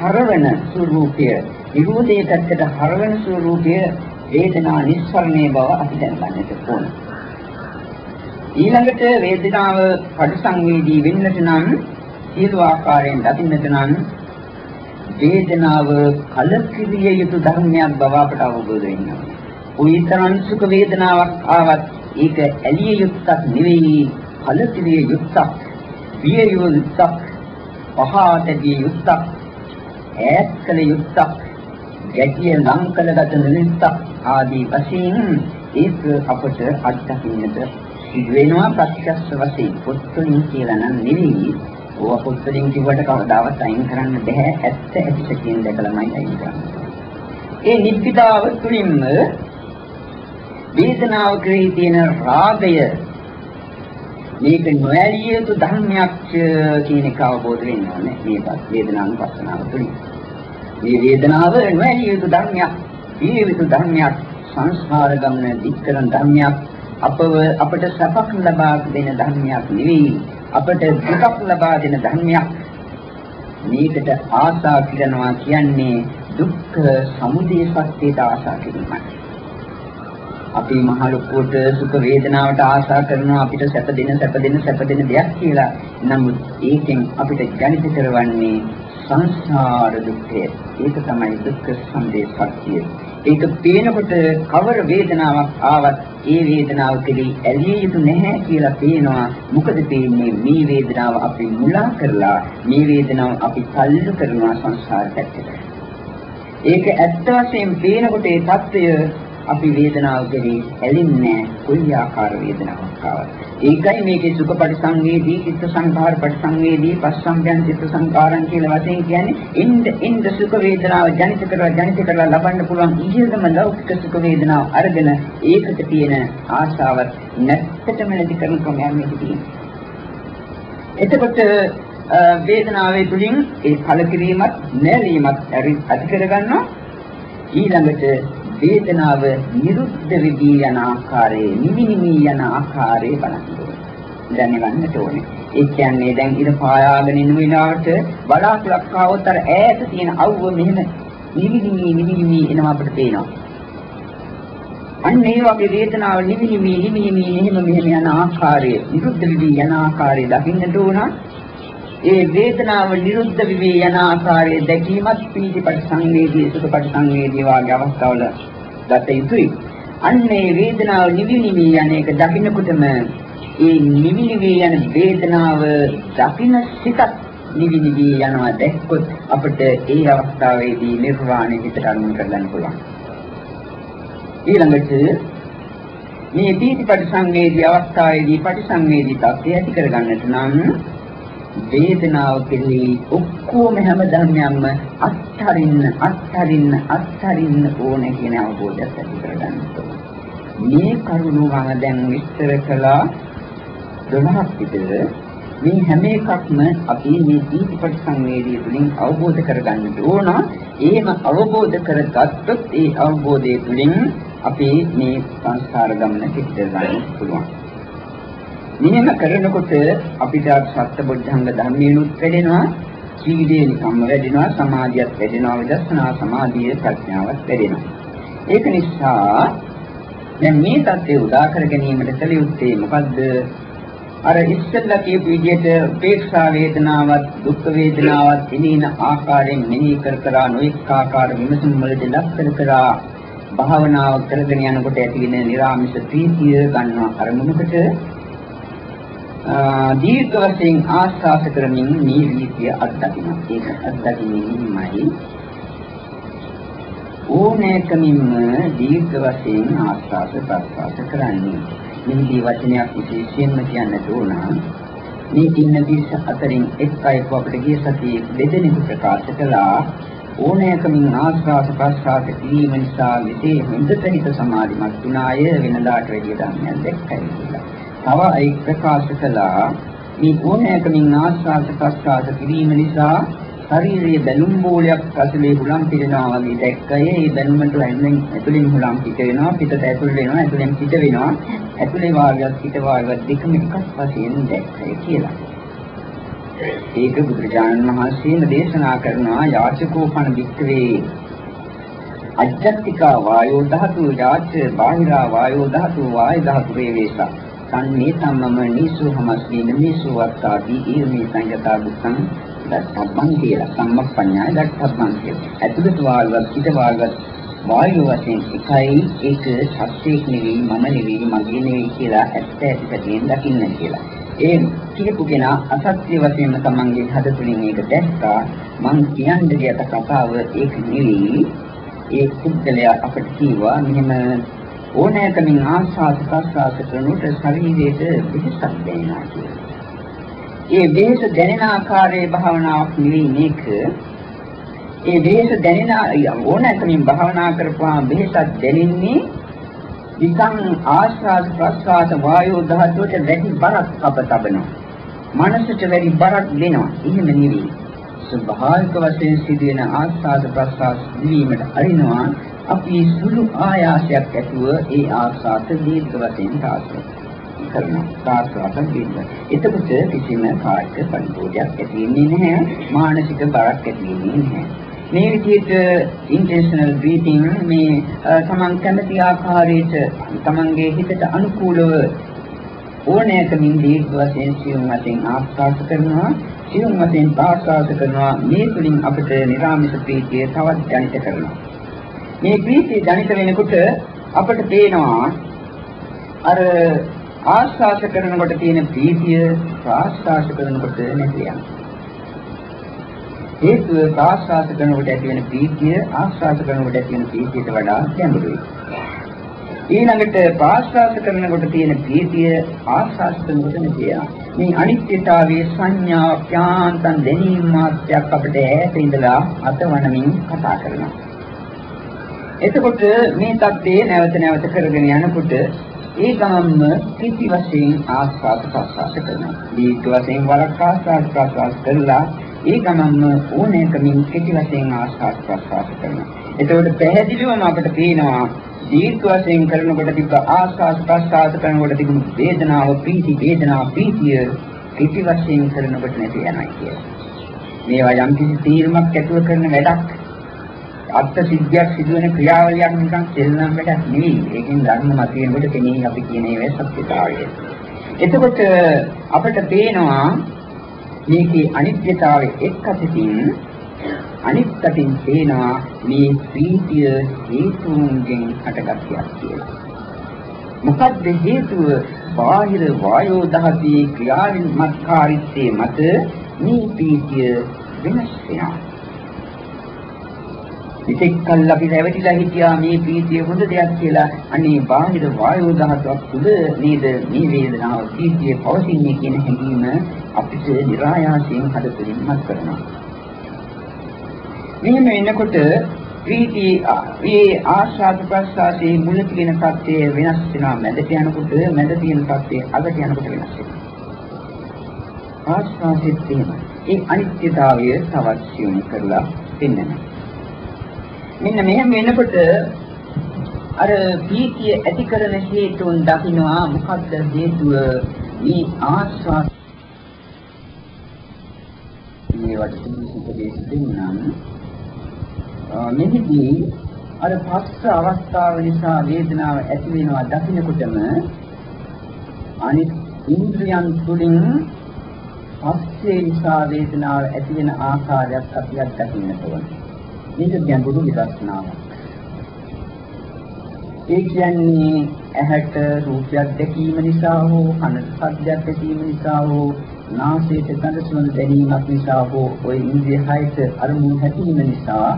හරවන ස්වરૂපය, නිරෝධයේ පැත්තට හරවන ස්වરૂපය වේදනා නිස්සරණේ බව අපි දැනගන්නට ඕන. ඊළඟට වේදනාව පරිසංවේදී වෙන්නට නම් සියලු ආකාරයෙන් දකින්නට නම් වේදනාව කලකිරිය යුතු ධර්මයක් බව අපට අවබෝධ වෙනවා. උයිතරන් සුඛ වේදනාවක් ආවත් ඒක ඇලිය යුක්තක් නෙවෙයි කලකිරිය යුක්තක්. විය යුක්තක්. පහාටදී යුක්තක්. ඈත් කළ යුක්තක්. ගැටිය ලං කළගත නිමිත්තක් ආදී වශයෙන් ඒක අපට අත්දකින්නට සිදු වෙනවා ප්‍රත්‍යක්ෂ වශයෙන් පොත්තුලින් කියලා නම් නෙවෙයි ඕවා පොත්වලින් කිව්වට කවදාවත් අයින් කරන්න බෑ ඇත්ත ඇති සැකයෙන් දැකලාමයි අයින් කරන්නේ. ඒ නිබ්බිදාව තුළින්ම වේදනාව කෙරෙහි තියෙන රාගය මේක නොඇලිය යුතු ධර්මයක් කියන එක අවබෝධ වෙන්න ඕනේ මේකත් වේදනානුපස්සනාව තුළින්. මේ වේදනාව නොඇලිය යුතු ධර්මයක්, පිය යුතු ධර්මයක්, සංස්කාර ගමන දික්කරන ධර්මයක්, අපව අපට සපක් ලබා දෙන ධර්මයක් නෙවෙයි අපට දුකක් ලබා දෙන ධර්මයක් මේකට ආසා කරනවා කියන්නේ දුක්ඛ සමුදය සත්‍යයට ආසා කිරීමයි. අපි මහ ලොකුවට සුඛ වේදනාවට ආසා කරනවා අපිට සැප දෙන සැප දෙන සැප දෙන දෙයක් කියලා. නමුත් ඒකෙන් අපිට ජනිත කරවන්නේ සංසාර දුක්ඛය. ඒක තමයි දුක්ඛ සමුදය සත්‍යය. ඒක පේනකොට කවර වේදනාවක් ආවත් ඒ වේදනාව කෙරෙහි ඇලිය යුතු නැහැ කියලා පේනවා. මොකද පේන්නේ මේ වේදනාව අපි මුලා කරලා මේ වේදනාව අපි තල්ලු කරනවා සංසාර පැත්තට. ඒක ඇත්ත වශයෙන් පේනකොට ඒ తত্ত্বය අපි වේදනාව කෙරෙහි ඇලෙන්නේ කොයි ආකාර වේදනාවක් ආවත්. ඒකයි මේකේ සුඛ පරිසංවේදී, චිත්ත සංඛාර පරිසංවේදී, පස්සම්යන් චිත්ත සංඛාරම් කියලා වශයෙන් කියන්නේ ඉන්ද ඉන්ද සුඛ වේදනාව ජනිත කරලා ජනිත කරලා ලබන්න පුළුවන් ඉහළම ලෞකික සුඛ වේදනාව අරගෙන ඒකට තියෙන ආශාවත් නැත්තටම නැති කරන ක්‍රමයක් මේක තියෙනවා. එතකොට වේදනාවේ තුලින් ඒ කලකිරීමත් නැලීමත් ඇති කරගන්නවා ඊළඟට වේදනාව නිරුද්ධ වෙදී යන ආකාරයේ නිමිනිමි යන ආකාරයේ බලන්න දැනගන්නට ඕනේ. ඒ කියන්නේ දැන් ඉර පායාගෙන ඉන්න වෙලාවට බලාකුලක් ආවොත් අර ඈත තියෙන අවුව මෙහෙම නිමිනිමි නිමිනිමි එනවා අපිට පේනවා. අන්න ඒ වගේ වේදනාව නිමිනිමි නිමිනිමි එහෙම මෙහෙම යන ආකාරය නිරුද්ධ වෙදී යන ආකාරය දකින්නට ඕන. ඒ වේදනාව නිරුද්ධ වෙවි යන ආකාරය දැකීමත් පීතිපටි සංවේදී සුඛපටි සංවේදී වාගේ අවස්ථාවල ගත යුතුයි. අන්නේ වේදනාව නිවි නිවි යන එක දකින්නකොටම ඒ නිවි නිවි යන වේදනාව දකින්න සිතත් නිවි නිවි යනවා දැක්කොත් අපිට ඒ අවස්ථාවේදී නිර්වාණය හිතට අනුමත කරගන්න පුළුවන්. ඊළඟට මේ පීතිපටි සංවේදී අවස්ථාවේදී පටිසංවේදී තත්ත්වය ඇති කරගන්නට නම් වේදනාව කෙරෙහි ඔක්කොම හැම ධර්මයන්ම අත්හරින්න අත්හරින්න අත්හරින්න ඕනේ කියන අවබෝධයක් ඇති කරගන්න මේ කරුණු මම දැන් විස්තර කළා 12ක් විතර මේ හැම එකක්ම අපි මේ දීපපටි සංවේදී තුළින් අවබෝධ කරගන්න ඕන. එහෙම අවබෝධ කරගත්තොත් ඒ අවබෝධය තුළින් අපි මේ සංස්කාර ගමන පිට කරගන්න පුළුවන්. මෙහෙම කරනකොට අපිට සත්බොද්ධංග ධර්මයනුත් වැඩෙනවා සීලේ නිකම්ම වැඩෙනවා සමාධියත් වැඩෙනවා විදර්ශනා සමාධිය ප්‍රඥාවත් වැඩෙනවා. ඒක නිසා දැන් මේ தත්ත්වය උදා කර ගැනීමට කල යුත්තේ මොකද්ද? අර ඉස්සෙල්ලා කියපු විදිහට උපේක්ෂා වේදනාවත් දුක් වේදනාවත් ඉනින ආකාරයෙන් මෙනෙහි කර කර නොඑක ආකාර විමසුම් වලදී ලක්කර කරා භාවනාව කරගෙන යනකොට ඇති වෙන නිර්ආමිෂ ප්‍රීතිය ගන්නවා අරමුණකට දීර්ඝ වශයෙන් ආස්වාද කරමින් මේ වීතිය අත්දකින්න. ඒක අත්දකින්නේමයි ඕනෑකමින්ම දීර්ඝ වශයෙන් ආස්වාද ප්‍රස්වාද කරන්නේ. මෙහිදී වචනයක් විශේෂයෙන්ම කියන්න ඕන. මේ ඉන්න පිරිස අතරින් එක් අයෙක් අපිට ගිය සතියේ දෙදෙනෙකු ප්‍රකාශ කළා ඕනෑකමින් ආස්වාද ප්‍රස්වාද කිරීම නිසා විදේ හොඳට හිත සමාධිමත් වුණාය වෙනදාට වැඩිය ධර්මයක් දැක්කයි කියලා. තව එක් ප්‍රකාශ කළා. මේ ඕනෑකමින් ආස්වාද ප්‍රස්වාද කිරීම නිසා ශරීරයේ බැලුම් බෝලයක් ඇතුලේ හුලම් පිරෙනවා වගේ දැක්කයේ ඒ බැලුමට ඇතුලෙන් ඇතුලෙන් හුලම් පිට වෙනවා පිටට ඇතුල් වෙනවා ඇතුලෙන් පිට වෙනවා. ඇතුලේ වාගයක් පිට වාගයක් දෙකම එකක් වශයෙන් දැක්කේ කියලා. ඒක බුදුරජාණන් වහන්සේම දේශනා කරනවා යාචකෝ පන වික්‍රේ. අජ්ජත්තිකා වායෝ ධාතු යාච බාහිරා වායෝ ධාතු වායු ධාතු වේවේසා සම්මේ සම්මම නිසු හමස්මින නිසු වත්තාදී ඊර්මී සංගතා දුක්ඛං දස්සබ්බන් කියලා සම්මප්පඤ්ඤාය දස්සබ්බන් කියලා. ඇතුළත වාල්වත් පිට වාල්වත් වායු වශයෙන් එකයි ඒක සත්‍යයක් නෙවෙයි මම නෙවෙයි මගේ නෙවෙයි කියලා ඇත්ත ඇති සැටියෙන් දකින්න කියලා. ඒ කියපු කෙනා අසත්‍ය වශයෙන්ම තමන්ගේ හද තුලින් ඒක දැක්කා මං කියන්න ගියට කතාව ඒක නෙවෙයි ඒ පුද්ගලයා අපට කීවා මෙහෙම ඕනෑකමින් ආස්වාද ප්‍රසආස කරනකොට ශරීරයට විශේෂක් දැනෙනවා කියලා. ඒ වෙහස දැනෙන ආකාරයේ භාවනාවක් නෙවෙයි මේක. ඒ වෙහස දැනෙන ඕනෑකමින් භාවනා කරපුවාම වෙහසක් දැනෙන්නේ නිකන් ආශ්වාස ප්‍රශ්වාස වායෝ ධාතුවට වැඩි බරක් අප තබනවා. මනසට වැඩි බරක් දෙනවා. එහෙම නෙවෙයි. ස්වභාවික වශයෙන් සිදුවෙන ආස්වාද ප්‍රසආස දිවීමට අරිනවා අපි සුළු ආයාසයක් ඇතුව ඒ ආස්වාද දීර්ඝ වශයෙන් තාක්ෂණය කරනවා ප්‍රාර්ථනා කරනවා. එතකොට කිසිම කායික පරිපෝෂයක් ඇති වෙන්නේ නැහැ. මානසික බරක් ඇති වෙන්නේ නැහැ. මේ විදිහට ඉන්ටෙන්ෂනල් බ්‍රීතිං මේ තමන් කැමති ආකාරයට තමන්ගේ හිතට අනුකූලව ඕනෑකමින් දීර්ඝ වශයෙන් සියුම් වශයෙන් ආස්වාද කරනවා සියුම් වශයෙන් ප්‍රාස්වාද කරනවා මේ තුලින් අපිට නිරාමිෂ ප්‍රීතිය තවත් ජනිත කරනවා මේ ප්‍රීතිය ජනිත වෙනකොට අපිට පේනවා අර ආස්වාස කරනකොට තියෙන ප්‍රීතිය ප්‍රාස්වාස කරනකොට නැති යනවා. හේතුව ප්‍රාස්වාස කරනකොට ඇති වෙන ප්‍රීතිය ආස්වාස කරනකොට ඇති වෙන ප්‍රීතියට වඩා ගැඹුරුයි. ඊළඟට ප්‍රාස්වාස කරනකොට තියෙන ප්‍රීතිය ආස්වාස කරනකොට නැති යනවා. මේ අනිත්‍යතාවයේ සංඥා ඥාන්තන් දැනීම මාත්‍යක් අපිට ඈත ඉඳලා අතවනමින් කතා කරනවා. එතකොට මේ தත්ත්වය නැවත නැවත කරගෙන යනකොට ඒ ගමන්ම කිසි වශයෙන් ආස්වාද ප්‍රසවාස කරනවා. දීර්ඝ වශයෙන් වරක් ආස්වාද ප්‍රසවාස කරලා ඒ ගමන්ම ඕනෑකමින් කිසි වශයෙන් ආස්වාද ප්‍රසවාස කරනවා. එතකොට පැහැදිලිවම අපිට පේනවා දීර්ඝ වශයෙන් කරනකොට තිබ්බ ආස්වාද ප්‍රසවාස කරනකොට තිබුණු වේදනාව ප්‍රීති වේදනාව ප්‍රීතිය කිසි වශයෙන් කරනකොට නැති යනවා කියලා. මේවා යම් කිසි තීරමක් ඇතුව කරන වැඩක් අත්ත් සිද්ධියක් සිදුවෙන ක්‍රියාවලියක් නිකන් සෙල්ලම් වැඩක් නෙවෙයි. ඒකෙන් ධර්ම මතියෙනකොට කෙනෙක් අපි කියන ඒවා සත්‍යතාවය. එතකොට අපිට පේනවා මේකේ අනිත්‍යතාවය එක් අතකින් අනිත් අතින් පේනවා මේ ප්‍රීතිය හේතුන්ගෙන් හටගත්යක් කියලා. මොකද්ද හේතුව? බාහිර වායෝ දහසේ ක්‍රියාවෙන් මත්කාරීත්වයේ මත මේ ප්‍රීතිය වෙනස් වෙනවා. මෙතෙක් කල් අපි රැවටිලා හිටියා මේ ප්‍රීතිය හොඳ දෙයක් කියලා අනේ බාහිර වායෝ දහසක් තුළ නේද මේ වේදනාව ප්‍රීතිය පවතින්නේ කියන හැඟීම අපිට નિરાයාසයෙන් හදපරිමත් කරනවා. මෙහෙම එනකොට ප්‍රීතිය ඒ ආශාද ප්‍රසාදයේ මුල තියෙන தත්ත්වය වෙනස් වෙනවා මැදට යනකොට මැද තියෙන தත්ත්වය අගට යනකොට වෙනස් වෙනවා. ආශාසිතේ ඒ අනිත්‍යතාවය තවත් සියුම් කරලා පෙන්වනවා. මෙන්න මෙහෙම වෙනකොට අර පීතිය ඇති කරන හේතුන් දකින්නවා මොකද්ද හේතුව? මේ ආස්වාද මේවට සිද්ධ දෙන්නම් මෙහිදී අර පස්ස අවස්ථාව නිසා වේදනාව ඇති වෙනවා දකින්නකොටම අනිත් ඉන්ද්‍රියන් තුලින් පස්සේ නිසා වේදනාව ඇති වෙන ආකාරයක් අපි අත්දකින්න ඕනේ. මේක ගැඹුරු විදර්ශනාවක්. ඒ කියන්නේ ඇහැට රූපයක් දැකීම නිසා හෝ කනට ශබ්දයක් ඇසීම නිසා හෝ නාසයට ගඳ සුවඳ දැනීමක් නිසා හෝ ওই ඉන්ද්‍රිය හයට අරමුණු හැදීම නිසා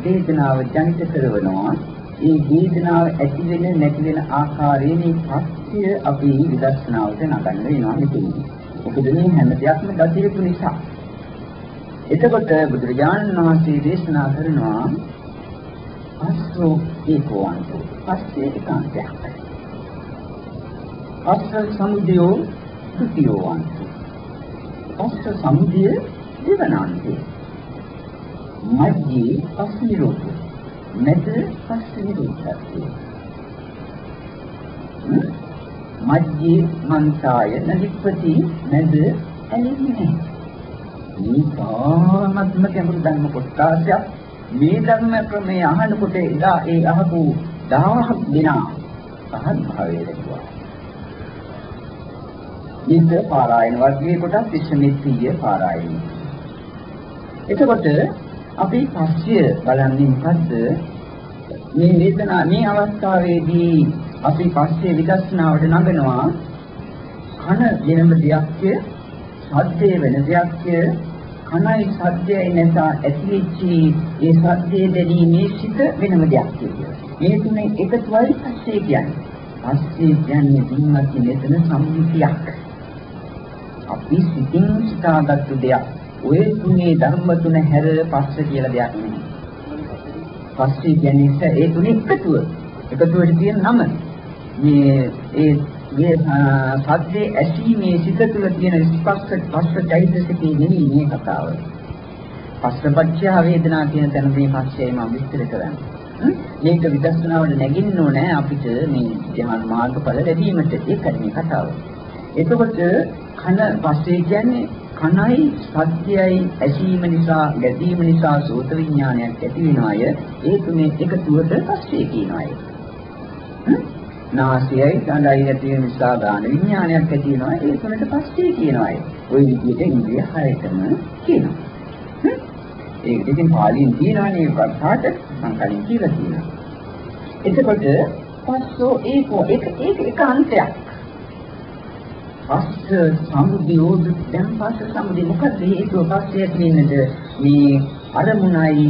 වේදනාව ජනිත කරනවා. ඒ වේදනාව ඇති වෙන නැති වෙන ආකාරයේ මේ පස්ය අපි විදර්ශනාවට නගන්න වෙනවා මෙතන. මොකද මේ හැම දෙයක්ම ගතියක නිසා එතකොට බුදුරජාණන් වහන්සේ දේශනා කරනවා අස්සෝ ඒකෝන්තෝ පස්සේ ඒකාන්තයක්. අස්ස සමුදයෝ ත්‍ෘතියෝ වන්තෝ. අස්ස සමුදය දෙවනාන්තේ. මජ්ජේ පස්නිරෝධ. මෙත පස්නිරෝධය. මජ්ජේ මන්සාය නලිප්පති නැද ඇලෙන්නේ. මේ තාමත්ම ගැඹුරු ධර්ම කොටසක් මේ ධර්ම ක්‍රමයේ අහනකොට එදා ඒ අහපු 1000ක් දිනා පහත් භාවයේ ලැබුවා. මේක පාරායන වර්ගයේ කොටස් විශ්වමිත්‍රිය පාරායන. එතකොට අපි පස්ය බලන්නේ මොකද්ද? මේ වේදනා මේ අවස්ථාවේදී අපි පස්සේ විදර්ශනාවට නගනවා කන වෙනම දෙයක්ය සද්දේ වෙන දෙයක්ය කනයි සද්දයයි නැසා ඇතිවෙච්ච ඒ සද්දේ දැනීමේ සිත වෙනම දෙයක්ය මේ තුනේ එකතුවයි පස්සේ කියන්නේ. පස්සේ කියන්නේ දින්වත් මෙතන සම්මුතියක්. අපි සිතින් සිතාගත්තු දෙයක්. ඔය තුනේ ධර්ම තුන හැර පස්ස කියලා දෙයක් නෙමෙයි. පස්සේ කියන්නේ ඒ තුනේ එකතුව. එකතුවට තියෙන නම. මේ ඒ මේ සද්දේ ඇසීමේ සිත තුළ තියෙන ස්පර්ශ ස්පර්ශ චෛතසිකේ නෙවෙයි මේ කතාව. පස්සපච්චය වේදනා කියන තැන මේ පස්සේ මම විස්තර කරන්නේ. මේක විදර්ශනාවට නැගින්න ඕනේ අපිට මේ ධ්‍යාන මාර්ගඵල ලැබීමට ඒකයි මේ කතාව. එතකොට කන පස්සේ කියන්නේ කනයි සත්‍යයයි ඇසීම නිසා ගැටීම නිසා සෝත විඥානයක් ඇති වෙනාය ඒ තුනේ එකතුවට පස්සේ කියනවාය. නාසයයි ගඳයි ඇති වෙන නිසා ගාන විඥානයක් ඇති වෙනවා ඒ තුනට පස්සේ කියනවා ඒ. ওই විදිහට ඉන්ද්‍රිය හයතම කියනවා. ඒක ඉතින් පාලියෙන් කියනවානේ වර්තාට සංකලින් කියලා කියනවා. එතකොට පස්සෝ ඒකෝ ඒක ඒක එක අන්තයක්. පස්ස සමුදියෝද දැන් පස්ස සමුදි මොකද හේතුව පස්සේ ඇතිවෙන්නද මේ අරමුණයි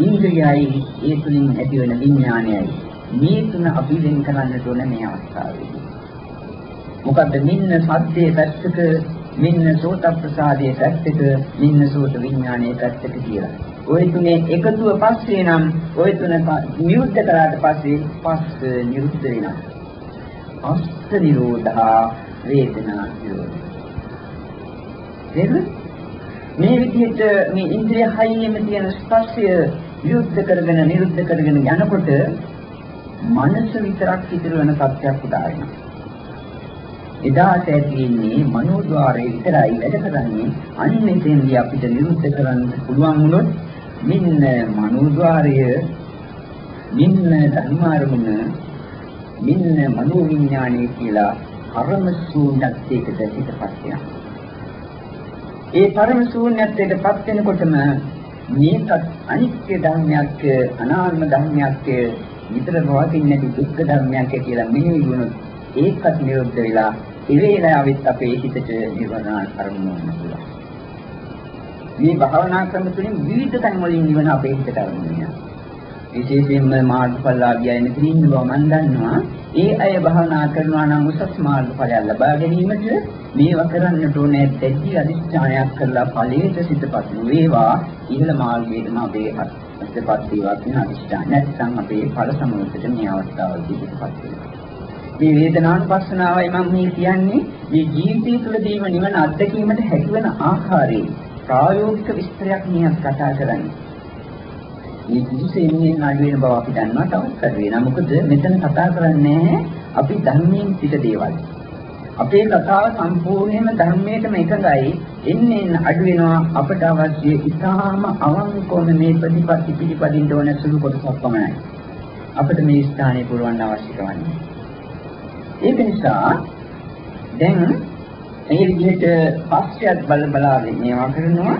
ඉන්ද්‍රියයි ඒ තුලින් ඇති වෙන විඥානයයි මේ තුන අපි වෙන් කරන්නට ඕන මේ අවස්ථාවේදී. මොකද මින්න සද්දේ පැත්තක, මින්න සෝත ප්‍රසාදයේ පැත්තක, මින්න සෝත විඥානයේ පැත්තක කියලා. ওই තුනේ එකතුව පස්සේ නම් ওই තුන නිරුද්ධ කරාට පස්සේ පස්ස නිරුද්ධ වෙනවා. අස්ස නිරෝධා වේදනා නිරෝධ. මේ විදිහට මේ ඉන්ද්‍රිය හයියෙම තියෙන ස්පර්ශය විරුද්ධ කරගෙන නිරුද්ධ කරගෙන යනකොට මනස විතරක් ඉතුරු වෙන සත්‍යයක් උදා වෙනවා. එදාට ඇතිවෙන්නේ මනෝද්වාරයේ විතරයි වැඩ කරන්නේ. අන්න එතෙන්දී අපිට නිරුද්ධ කරන්න පුළුවන් වුණොත් මෙන්න මනෝද්වාරය මෙන්න ධර්මාරමුණ මෙන්න මනෝ විඥානය කියලා පරම ශූන්‍යත්වයකට පිටපත් වෙනවා. ඒ පරම ශූන්‍යත්වයටපත් වෙනකොටම මේකත් අනිත්‍ය ධර්මයක් අනාත්ම ධර්මයක් විතර පවතින්නේ නැති දුක්ඛ ධර්මයක් කියලා මෙනෙහි වුණොත් ඒකත් නිරුද්ධ වෙලා ඒ වේලාවෙත් අපේ හිතට නිවන අරමුණ වෙනවා. මේ භාවනා ක්‍රම තුළින් විවිධ තැන් වලින් නිවන අපේ හිතට අරමුණ වෙනවා. විශේෂයෙන්ම මාර්ගඵලලාභිය එන කෙනින් බව මම දන්නවා. ඒ අය භාවනා කරනවා නම් උසස් මාර්ගඵලයක් ලබා ගැනීමට මේවා කරන්නට ඕනේ දෙවි අධිෂ්ඨානයක් කරලා ඵලයට සිතපත් වේවා ඉහළ මාර්ගයේම අපේ සිතපත් වේවා කියන අධිෂ්ඨාන. නැත්නම් අපේ ඵල සමුදයට මේ අවස්ථාවේදී සිතපත් වෙනවා. මේ වේදනානුපස්සනාවයි මම මේ කියන්නේ මේ ජීවිතය තුළදීම නිවන අත්දැකීමට හැකිවන ආකාරයේ ප්‍රායෝගික විස්තරයක් නියත් කතා කරන්නේ. මේ කිසිසේන්නේ අඩු වෙන බව අපි දන්නවා තවත් අඩු වෙනවා. මොකද මෙතන කතා කරන්නේ අපි ධර්මයෙන් පිට දේවල්. අපේ කතාව සම්පූර්ණයෙන්ම ධර්මයටම එකගයි. එන්නේ අඩු වෙනවා අපට අවශ්‍ය ඉතාම අවංකවම මේ ප්‍රතිපත්ති පිළිපදින්න ඕන සුළු කොටසක් පමණයි. අපිට මේ ස්ථානය පුරවන්න අවශ්‍ය කරන්නේ. ඒක නිසා දැන් මේ විදිහට පස්සෙත් බල බලා මේවා කරනවා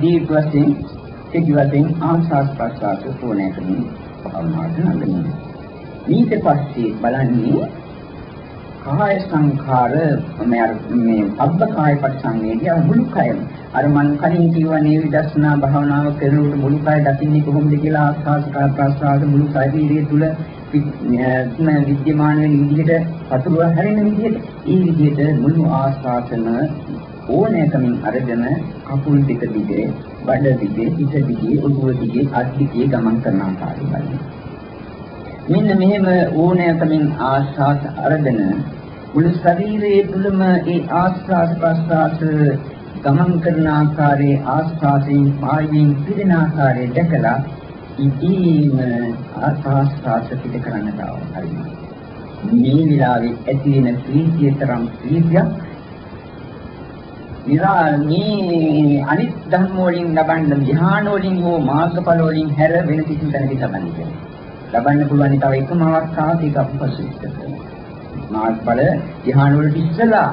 දීප් වශයෙන් කෙටි වශයෙන් ආස්වාස් ප්‍රස්වාස තෝරණයකින් භාවනාවට නගනවා. ඊට පස්සේ බලන්නේ කාය සංඛාර මේ මේ අබ්බ කාය පරිසංවේදී මුළු කයම අර මන් කලින් කියවනේ විදර්ශනා භාවනාව කරනකොට මුළු කය දකින්නේ කොහොමද කියලා ආස්වාස් ප්‍රස්වාස මුළු ශරීරය තුල විද්‍යමාන වෙන විදිහට පතුරව හැරෙන විදිහට ඒ විදිහට මුළු ආස්වාසන ඕනෑකමින් අරගෙන කකුල් දෙක දිගේ බඩ දිගේ පිට දිගේ ඔළුව දිගේ අත් දිගේ ගමන් කරන ආකාරය බලන්න. මෙන්න මෙහෙම ඕනෑකමින් ආස්වාස අරගෙන මුළු ශරීරයේ තුලම ඒ ආස්වාස ප්‍රස්වාස ගමන් කරන ආකාරයේ ආස්වාදයෙන් පායෙන් පිරෙන ආකාරය දැකලා ඉදීම ආස්වාද පිට කරන්නට ආවයි. මේ විලාවේ ඇති වෙන ප්‍රීතිය තරම් ප්‍රීතියක් විරා මේ අනිත් ධර්ම වලින් ලබන්න ධ්‍යාන වලින් හෝ මාර්ගඵල වලින් හැර වෙන කිසිම තැනක ලබන්නේ ලබන්න පුළුවන් තව එකම අවස්ථාවක් ඒක අපපසු මාර්ගඵල ධ්‍යාන වලට ඉස්සලා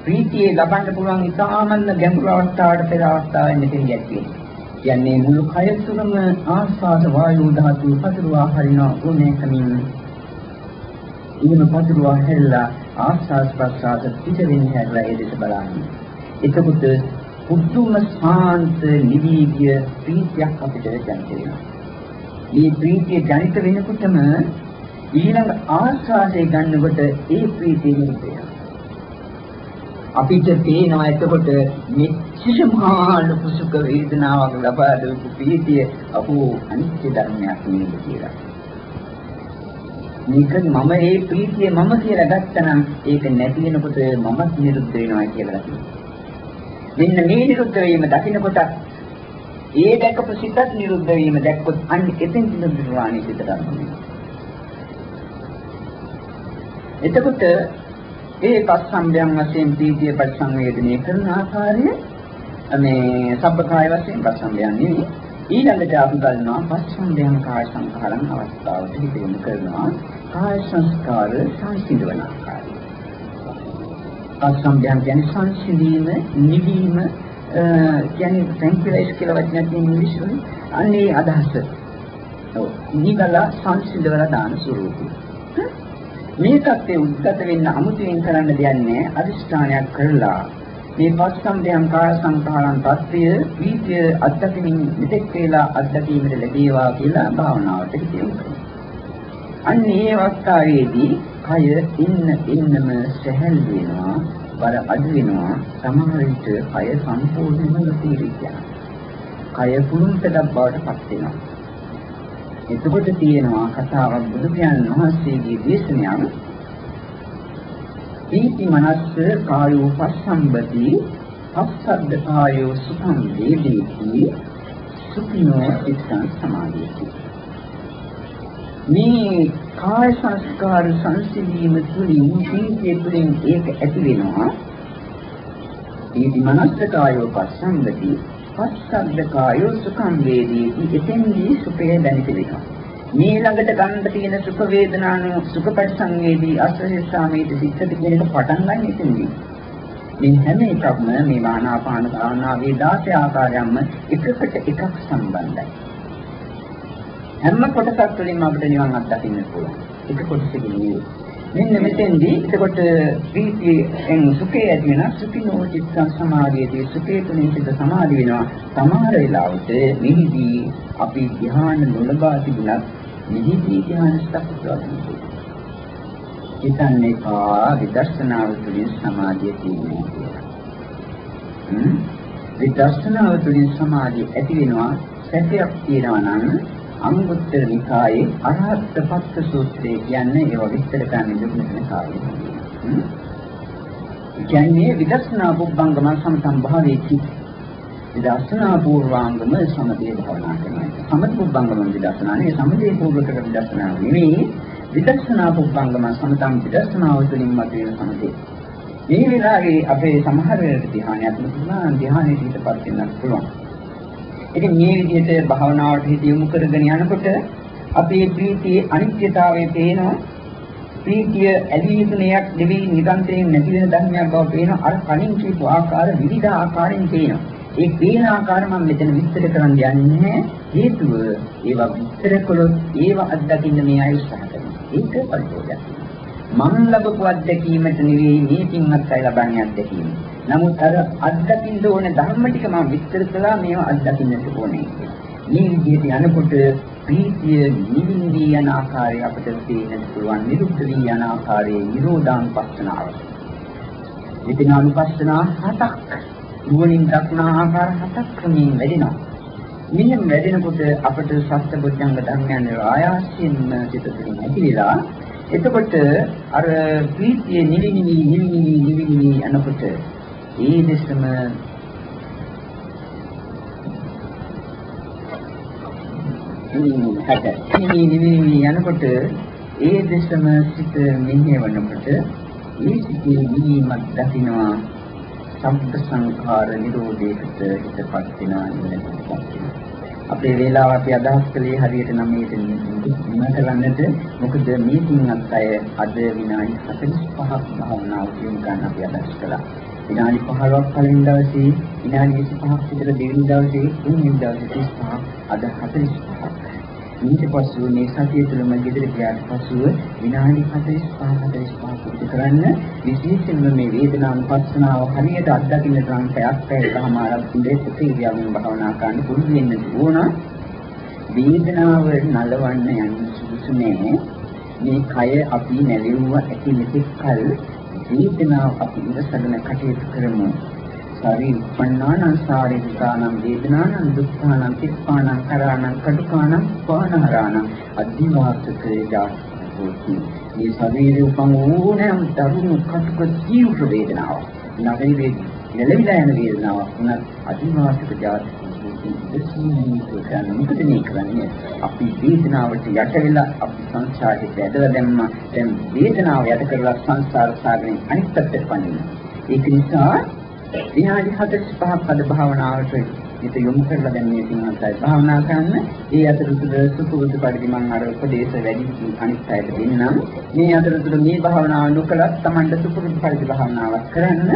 ප්‍රීතිය ලබන්න පුළුවන් ඉතාමත් ගැඹුරු අවස්ථාවට පෙර අවස්ථාවෙන් මෙතන ගැටේ. කියන්නේ මුළු කය තුළම ආස්වාද වායු ධාතු පතුරවා හරින උනේකමින් ඉන්න පතුරවා හැල්ලා ආස්වාද ප්‍රසආද පිට වෙන හැරලා ඒ දෙස බලන්නේ. එතකොට පුදුම ශාන්ත නිවිගිය ප්‍රීතියක් අපිට දැනෙන්න වෙනවා. මේ ප්‍රීතිය ජනිත වෙනකොටම ඊළඟ ආස්වාදයේ ගන්නකොට ඒ ප්‍රීතිය නිරුද්ධ වෙනවා. අපිට පේනවා එතකොට මෙච්චර මහා ලොකු සුඛ වේදනාවක් ලබා දෙපු ප්‍රීතිය අපෝ අනිත්‍ය ධර්මයක් නෙවෙයි කියලා. මේක මම ඒ ප්‍රීතිය මම කියලා ගත්තනම් ඒක නැති වෙනකොට මමත් නිරුද්ධ වෙනවා කියලා කියනවා. මෙන්න මේ නිරුද්ධ වීම දකින්නකොට ඒ දැකපු සිතත් නිරුද්ධ වීම දැක්කොත් අන්න එතෙන් නිරුද්ධ වුණානේ සිතට එතකොට ඒ පස්සම්බයන් වශයෙන් ප්‍රීතිය පරිසංවේදනය කරන ආකාරය මේ සබ්බකාය වශයෙන් පස්සම්බයන් නෙවෙයි ඊළඟට අපි බලනවා පස්සම්බයන් කාය සංඛාරන් අවස්ථාවට හිතෙන්න කරනවා. කාය සංස්කාර සංසිඳවන ආකාරය. පස්සම්බයන් කියන්නේ සංසිඳීම නිවීම කියන්නේ tranquilize කියලා වචනයක් ඉංග්‍රීසි වලින් අන්නේ අදහස. ඔව්. නිගලා සංසිඳවලා දාන ස්වරූපය. මේ தත්ත්වයේ උද්ගත වෙන්න අමුතුවෙන් කරන්න දෙයක් නැහැ අදිෂ්ඨානයක් කරලා මේ පස්සම්බයං කාය සංඛාරං தත්ත්වය ප්‍රීතිය අත්දැකීමින් මෙතෙක් වේලා අත්දැකීමට ලැබේවා කියලා භාවනාවට කියමු. අන්න ඒ අවස්ථාවේදී කය ඉන්න ඉන්නම සැහැල් වෙනවා. බර අඩු වෙනවා සමහර විට කය සම්පූර්ණයෙන්ම නොතීරිය. කය පුරුම්තඩක් බවට පත් වෙනවා. එතකොට තියෙනවා කතාවක් බුදු පියාණන් වහන්සේගේ දේශනාව දීති මනස්ස කායෝ පස්සම්බති අස්සද්ද කායෝ සුඛං වේදේති සුඛිනෝ චිත්තං සමාධියති මේ කාය සංස්කාර සංසිඳීම තුළින් සීතිය තුළින් ඒක ඇති වෙනවා. දීති මනස්ස කායෝ පස්සම්බති පස්සද්ද කායෝ සුඛං වේදේති එතෙන්දී සුඛය දැනෙනවා මේ ළඟට ගන්න තියෙන සුඛ වේදනාන සුඛ පරිසංවේදී අසහිස්සාමේට සිත්තට කියන එක පටන් ගන්න ඉතින්දී මේ හැම එකක්ම මේ වානාපාන භාවනාවේ 16 ආකාරයන්ම එකකට එකක් සම්බන්ධයි. හැම කොටසක් තුළින්ම අපිට නිවන් අත්දකින්න පුළුවන්. එක කොටසකින් නෙවෙයි. මෙන්න මෙතෙන්දී එතකොට ප්‍රීතියෙන් සුඛය ඇති වෙන සුඛිනෝ චිත්ත සමාධියේදී සුඛය තුළින් සිත සමාධි වෙනවා. සමහර වෙලාවට මෙහිදී අපි ධ්‍යාන නොලබා තිබුණත් මෙහිදී ධ්‍යාන ස්ථාපිතවන්නේ හිතන්නේ කා විදර්ශනාව තුළින් සමාධිය තියෙනවා කියලා. විදර්ශනාව තුළින් සමාධිය ඇති වෙනවා. සැකයක් තියෙනවා නම් අංගුත්තර නිකායේ අරහත් පස්ස සූත්‍රය කියන්නේ ඒව විස්තර කරන්න දුන්නන කාර්යය. කියන්නේ විදර්ශනා පුබ්බංගම සම්සම් භාවේති විදර්ශනා පූර්වාංගම සමතේ භාවනා කරනවා. සමත පුබ්බංගම විදර්ශනා නේ සමතේ පූර්වක විදර්ශනා නෙවෙයි විදර්ශනා පුබ්බංගම සමතම් විදර්ශනාව තුළින් මතුවෙන සමතේ. මේ වෙලාවේ අපේ සමහර වෙලට ධ්‍යානයක් නුතුනා ධ්‍යානෙට පිටපත් වෙන්නත් පුළුවන්. ඉතින් මේ විදිහට භාවනාවට හිත යොමු කරගෙන යනකොට අපේ ප්‍රීතියේ අනිත්‍යතාවය පේනවා. ප්‍රීතිය ඇලී යුතුනයක් දෙවි නිරන්තරයෙන් නැති වෙන ධර්මයක් බව පේන අර කලින් කියපු ආකාර විවිධ ආකාරයෙන් පේනවා. ඒ පේන ආකාර මම මෙතන විස්තර කරන්න යන්නේ හේතුව ඒවා විස්තර කළොත් ඒවා අත්දකින්න මේ අය උත්සාහ කරනවා. ඒක පරිපෝෂයක්. මම ලැබපු අත්දැකීමට නෙවෙයි මේ පින්වත් අය ලබන්නේ අත්දැකීම. නමුත් අර අත්දකින්න ඕන ධර්ම ටික මම විස්තර කළා මේවා අත්දකින්නට ඕනේ. මේ විදිහට යනකොට ප්‍රීතිය නිවිඳී යන ආකාරය අපිට තේරෙන්න පුළුවන් නිරුද්ධ වී යන ආකාරයේ නිරෝධානුපස්සනාව. ඉතින් අනුපස්සනා හතක් නුවණින් දක්නා ආකාර හතක් ක්‍රමයෙන් වැඩෙනවා. මෙන්න වැඩෙනකොට අපිට සත්‍යබොධ්‍යංග ධර්මයන් ආයාසයෙන්ම සිතෙන් ඇතිවිලා එතකොට අර ප්‍රීතිය නිවිනිවි නිවිනිවි නිවිනිවි යනකොට ඒ දෙසම හැට. නිමී නිමී යනකොට ඒ දෙසම සිත මෙහෙවනකොට ඒ සිතේ නිමීමක් දකිනවා. සම්පත සංඛාර නිරෝධයකට හිතපත් වෙනවා. අපේ වේලාව අපි අදහස් කළේ හරියට නම් මේක නිමකලන්නට මොකද මේ තුන්වත් අය අද විනාඩි 45ක් භාවනාව කියන ගන්න අපි අදහස් කළා. විනාඩි 15ක් පළවෙනි දවසේ විනාඩි 25ක් විතර දෙවෙනි දවසේ තුන්වෙනි දවසේ 35 අද 45ක් ඊට පස්සෙ මේ සතිය තුළම ගෙදර ගියාට පස්සෙ විනාඩි 45 45 පුරුදු කරන්න විශේෂයෙන්ම මේ වේදනානුපස්සනාව හරියට අත්දකින්න තරම් පැයක් පැයකමාරක් ඉඳේ ප්‍රතික්‍රියාවෙන් භාවනා කරන්න පුරුදු වෙන්න ඕන. වේදනාව නලවන්න යන සුදුසු නෑ. මේ කය අපි නැලෙව්ව ඇති මෙතෙක් කල වේදනාව අපි ඉවසගෙන කටයුතු කරමු. සරි උපන්නානං සාරිකානං වේදනානං දුක්ඛානං තිප්පානං කරාණං කටුකානං පානහරාණං අද්ධිවාසකේ ජාති මේ ශරීරය උපන් ඕනෑම දරුණු කටුක ජීව වේදනාව නගරේ නෙලවිලා යන වේදනාවක් උනත් අධිවාසක ජාති මොකද මේ කරන්නේ අපි වේදනාවට යට වෙලා අපි සංසාරේ ඇදලා දැම්මා දැන් වේදනාව යට කරලා සංසාර සාගරෙන් අනිත් පැත්තට පනින්න ඒක නිසා විනාඩි 45ක් අද භාවනාවට හිත යොමු කරලා දැන් මේ සිංහලයි භාවනා කරන්න. ඒ අතරතුර සුපුරුදු පරිදි මම අර උපදේශ වැඩි අනිත් අයට දෙන්නම්. මේ අතරතුර මේ භාවනාව නොකලත් Tamanට සුපුරුදු පරිදි භාවනාවක් කරන්න.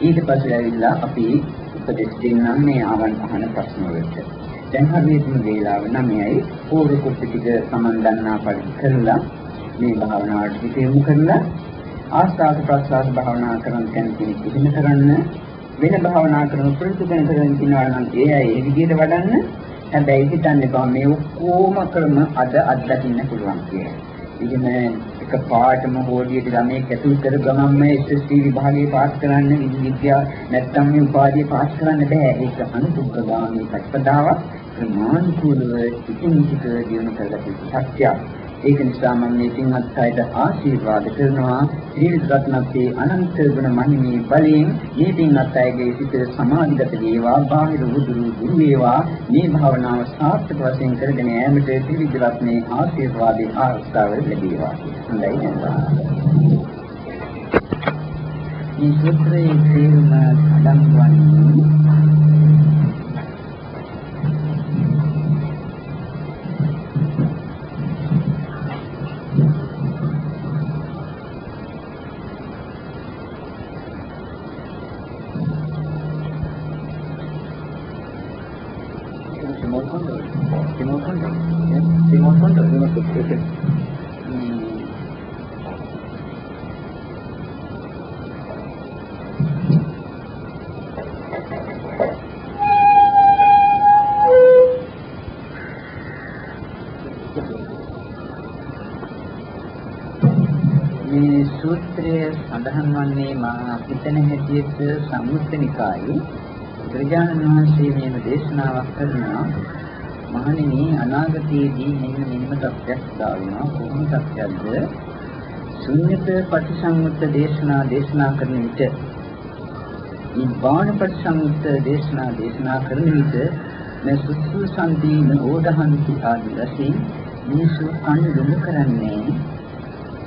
ඊට පස්සේ ඇවිල්ලා අපි උපදේශ දෙන්නම් මේ ආවන් අහන ප්‍රශ්න වලට. දැන් හරියටම වේලාව 9යි. පූර්ව කොට ටික Taman දන්නා පරිදි කරලා මේ භාවනාවට හිත යොමු කරලා ආස්වාද ප්‍රසආද භාවනා කරන කෙනෙක් ඉගෙන කරන්න වෙන භාවනා කරන ප්‍රතිපදන කරන කෙනා නම් ඒ අය ඒ විදිහට වඩන්න හැබැයි හිතන්න එපා මේ ඔක්කොම ක්‍රම අද අත්දකින්න පුළුවන් කියලා. ඉතින් එක පාඩම හොඩියට ළමයි කැතුල් කර ගමන්ම SSC විභාගයේ පාස් කරන්න විද්‍යාව නැත්තම් මේ උපාධිය පාස් කරන්න බෑ. ඒක අනුතුග්ගාමී ප්‍රතිපදාවක් ක්‍රමානුකූලව ඉතින් ටික දිනු කරලා තියෙන සත්‍යයක්. ඒක නිසා මම මේ සිංහත් අයට ආශිර්වාද කරනවා. ත්‍රිවිධ රත්නත්තේ අනන්ත ගුණ මහිමේ බලයෙන් මේ පින්වත් අයගේ සිත සමාධිගත වේවා බාහිර උදුරු දුරු වේවා. මේ භාවනාව සාර්ථක වශයෙන් කරගෙන යාමට ත්‍රිවිධ රත්නේ ආශිර්වාදේ ආස්ථාව ලැබේවා. හොඳයි නේද? මේ සූත්‍රයේ තේරුම අඩංගුවන්නේ සඳහන් මා හිතන හැටියට සම්මුත නිකායේ බුදුරජාණන් වහන්සේ මේව දේශනාවක් කරනවා. මහණෙනි අනාගතයේදී මෙන්න මෙන්න තත්ත්වයක් දාවෙනවා කොහොම තත්ත්වයක්ද? ශුන්්‍යත පටිසංයුත්ත දේශනා දේශනා කරන විට නිබ්බාන පටිසංයුත්ත දේශනා දේශනා කරන විට මේ සුසු සම්දීන ඕදහන්ති ආදී වශයෙන් මිනිසු කන් යොමු කරන්නේ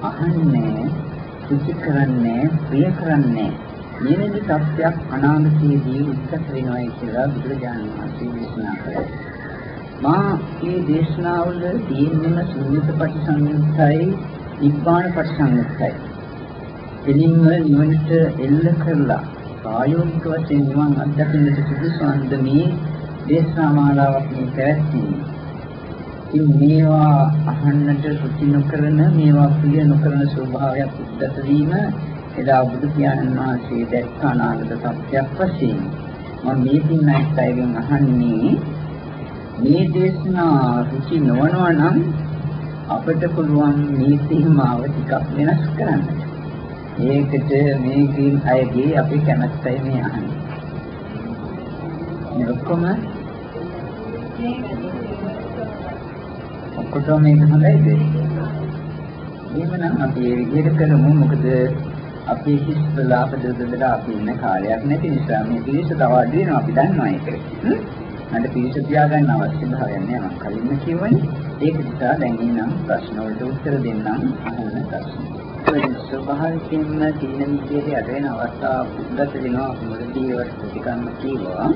අහන්නේ සුචි කරන්නේ ප්‍රිය කරන්නේ මෙවැනි තත්ත්වයක් අනාගතයේදී උත්සත වෙනවායි කියලා බුදුරජාණන් වහන්සේ දේශනා කළා. මා මේ දේශනාවල තියෙනම ශූන්‍යත පටිසංයුක්තයි නිබ්බාන පටිසංයුක්තයි. එනින්ම නිවනට එල්ල කරලා ප්‍රායෝගික වශයෙන් නිවන් අත්දකින්නට සුදුසු අන්දමේ දේශනා මාලාවක් මේ පැවැත්වීම. ඉතින් මේවා අහන්නට සුචි නොකරන මේවා ප්‍රිය නොකරන ස්වභාවයක් උද්ගත වීම එදා බුදු පියාණන් වහන්සේ දැක්ක අනාගත සත්‍යයක් වශයෙන් මම මේ පින්නයිත් අයගෙන් අහන්නේ මේ දේශනා රුචි නොවනවා නම් අපිට පුළුවන් මේ තීමාව ටිකක් වෙනස් කරන්න. ඒකට මේකින් අයගේ අපි කැමැත්තයි මේ අහන්නේ. මේ ඔක්කොම ඔක්කොටම මේක හොඳයිද? එහෙමනම් අපි ඒ විදිහට කරමු මොකද අපි හිස්ලාප දෙදෙදලා අපි ඉන්න කාලයක් නැති නිසා මේ පිළිස තව අඩු වෙනවා අපි දන්නවා ඒක. මට පිළිස තියාගන්න අවශ්‍ය භාවයක් නෑ මම කලින්ම කියවනේ. ඒක නිසා දැන් ඉන්නම් ප්‍රශ්න වලට උත්තර දෙන්නම් අහන්න ප්‍රශ්න. ඒ ස්වභාවිකයෙන්ම තීන මිද්දේ අද වෙන අවස්ථාව උද්ගත වෙනවා මුලදී ඒවට ප්‍රතිකර්ම කියනවා.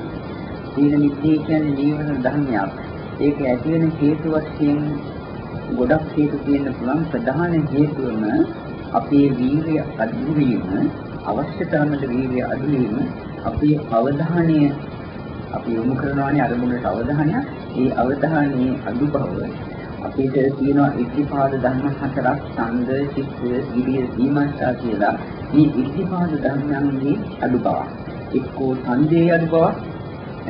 තීන මිද්දේ කියන්නේ ජීවන ධර්මයක්. ඒක ඇති වෙන හේතු වශයෙන් ගොඩක් හේතු තියෙන්න පුළුවන්. ප්‍රධාන හේතුවම අපේ වීර්ය අඩු වීම අවශ්‍ය තරමට වීර්ය අඩු වීම අපේ අවධානය අපි යොමු කරනවානේ අරමුණට අවධානය. ඒ අවධානයේ අඩු බව අපිට තියෙනවා ඉද්ධිපාද ධර්ම හතරක් ඡන්ද චිත්ත විරිය සීමාස්ථා කියලා. මේ ඉද්ධිපාද ධර්මයන්ගේ අඩු බව එක්කෝ ඡන්දයේ අඩු බව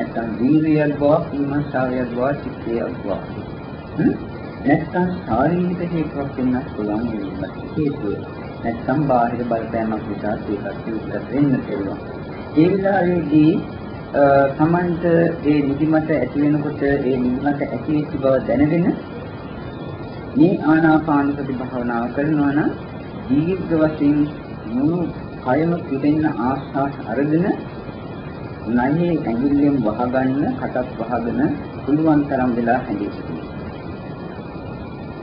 නැත්නම් වීර්යය අඩු බව සීමාස්ථාවේ අඩු බව චිත්තයේ අඩු බව නැත්නම් ශාරීරික හේතුවක් වෙන්නත් පුළුවන් මේකට හේතුව. නැත්නම් බාහිර බලපෑමක් නිසා ඒකත් විතර වෙන්න පුළුවන්. ඒ විලාරයේදී තමන්ට ඒ නිදිමත ඇති වෙනකොට ඒ නිදිමත ඇති වෙච්ච බව දැනගෙන මේ ආනාපාන සති භාවනාව කරනවා නම් දීර්ඝ වශයෙන් මුළු කයම පිටෙන්න ආස්වාස් අරගෙන නයේ ඇඟිල්ලෙන් වහගන්න කටත් වහගෙන පුළුවන් තරම් වෙලා හැඳී සිටිනවා.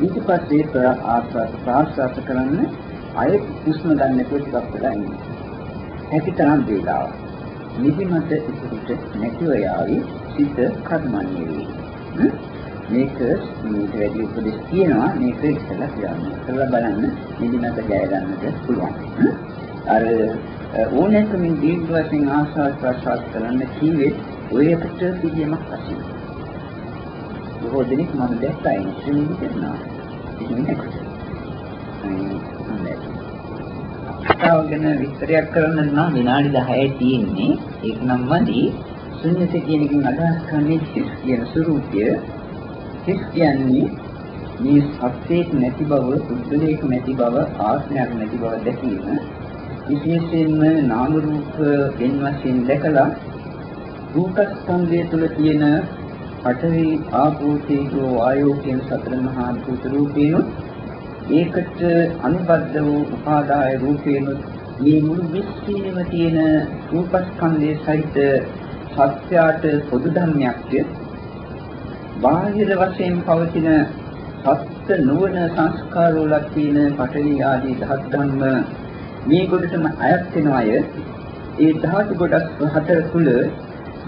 ඊට පස්සේ ආස්වාද ප්‍රාස්වාද කරන්න අය හුස්ම ගන්න ටිකක් වෙලා ඉන්නේ. හැකිතරම් වේලාව. නිදිමත ඉතුරුට නැතිව යාවි සිත කර්මන්නේ වේ. මේක මේක වැඩි උපදෙස් කියනවා මේක ඉස්සලා කියන්න. කරලා බලන්න නිදිමත ජය ගන්නට පුළුවන්. අර ඕනෑකමින් දීර්ඝ වශයෙන් ආස්වාද ප්‍රාස්වාද කරන්න කීවේ ඔය එකට පිළියමක් වශයෙන්. බොහෝ දෙනෙක් මම දැක්කා ඉන්ස්ට්‍රුමන්ට් කරනවා. කතාවගෙන විස්තරයක් කරන්න නම් විනාඩි 10යි තියෙන්නේ. ඒක නම් මදි. ශුන්‍යත කියන එකෙන් අදහස් කරන්නේ හිස් කියන ස්වરૂපය. හිස් කියන්නේ මේ සත්‍යයක් නැති බව, සුද්ධලේක නැති බව, ආත්මයක් නැති බව දැකීම. විශේෂයෙන්ම නාම රූප වෙන වශයෙන් දැකලා රූපස්කන්ධය තුළ තියෙන පඨවි ආපෝ තේජෝ වායෝ කියන සතර මහා භූත රූපේනොත් ඒකට අනුබද්ධ වූ උපාදාය රූපේනොත් මේ මුළු විශ්වයේම තියෙන රූපස්කන්ධයේ සහිත සත්‍යයට පොදු ධර්මයක්ය බාහිර වශයෙන් පවතින සත්‍ය නුවණ සංස්කාර වල තියෙන පඨවි ආදී ධාතු ධර්ම මේ කොටසම අයත් වෙනවය ඒ ධාතු කොටස් හතර තුල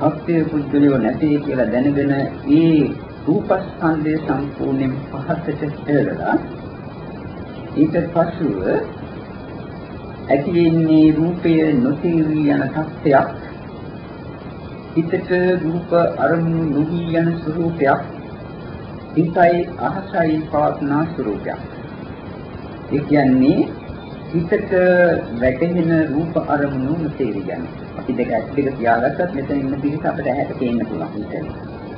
සත්‍ය පුද්ගලියෝ නැtei කියලා දැනගෙන ඒ රූපස්කන්ධය සම්පූර්ණයෙන් පහතට හෙළලා ඊට පසුව ඇති වෙන්නේ රූපය නොතේරී යන තත්ත්වයක්. හිතට රූප අරමුණු නොවි යන ස්වરૂපයක් හිතයි අහසයි පවත්නා ස්වરૂපයක් ඒ කියන්නේ හිතට වැටෙන රූප අරමුණු නොතේරී යනවා අපි දෙක ඇස් දෙක තියාගත්තත් මෙතන ඉන්න පිරිස අපිට ඇහැට පේන්න පුළුවන් හිතේ.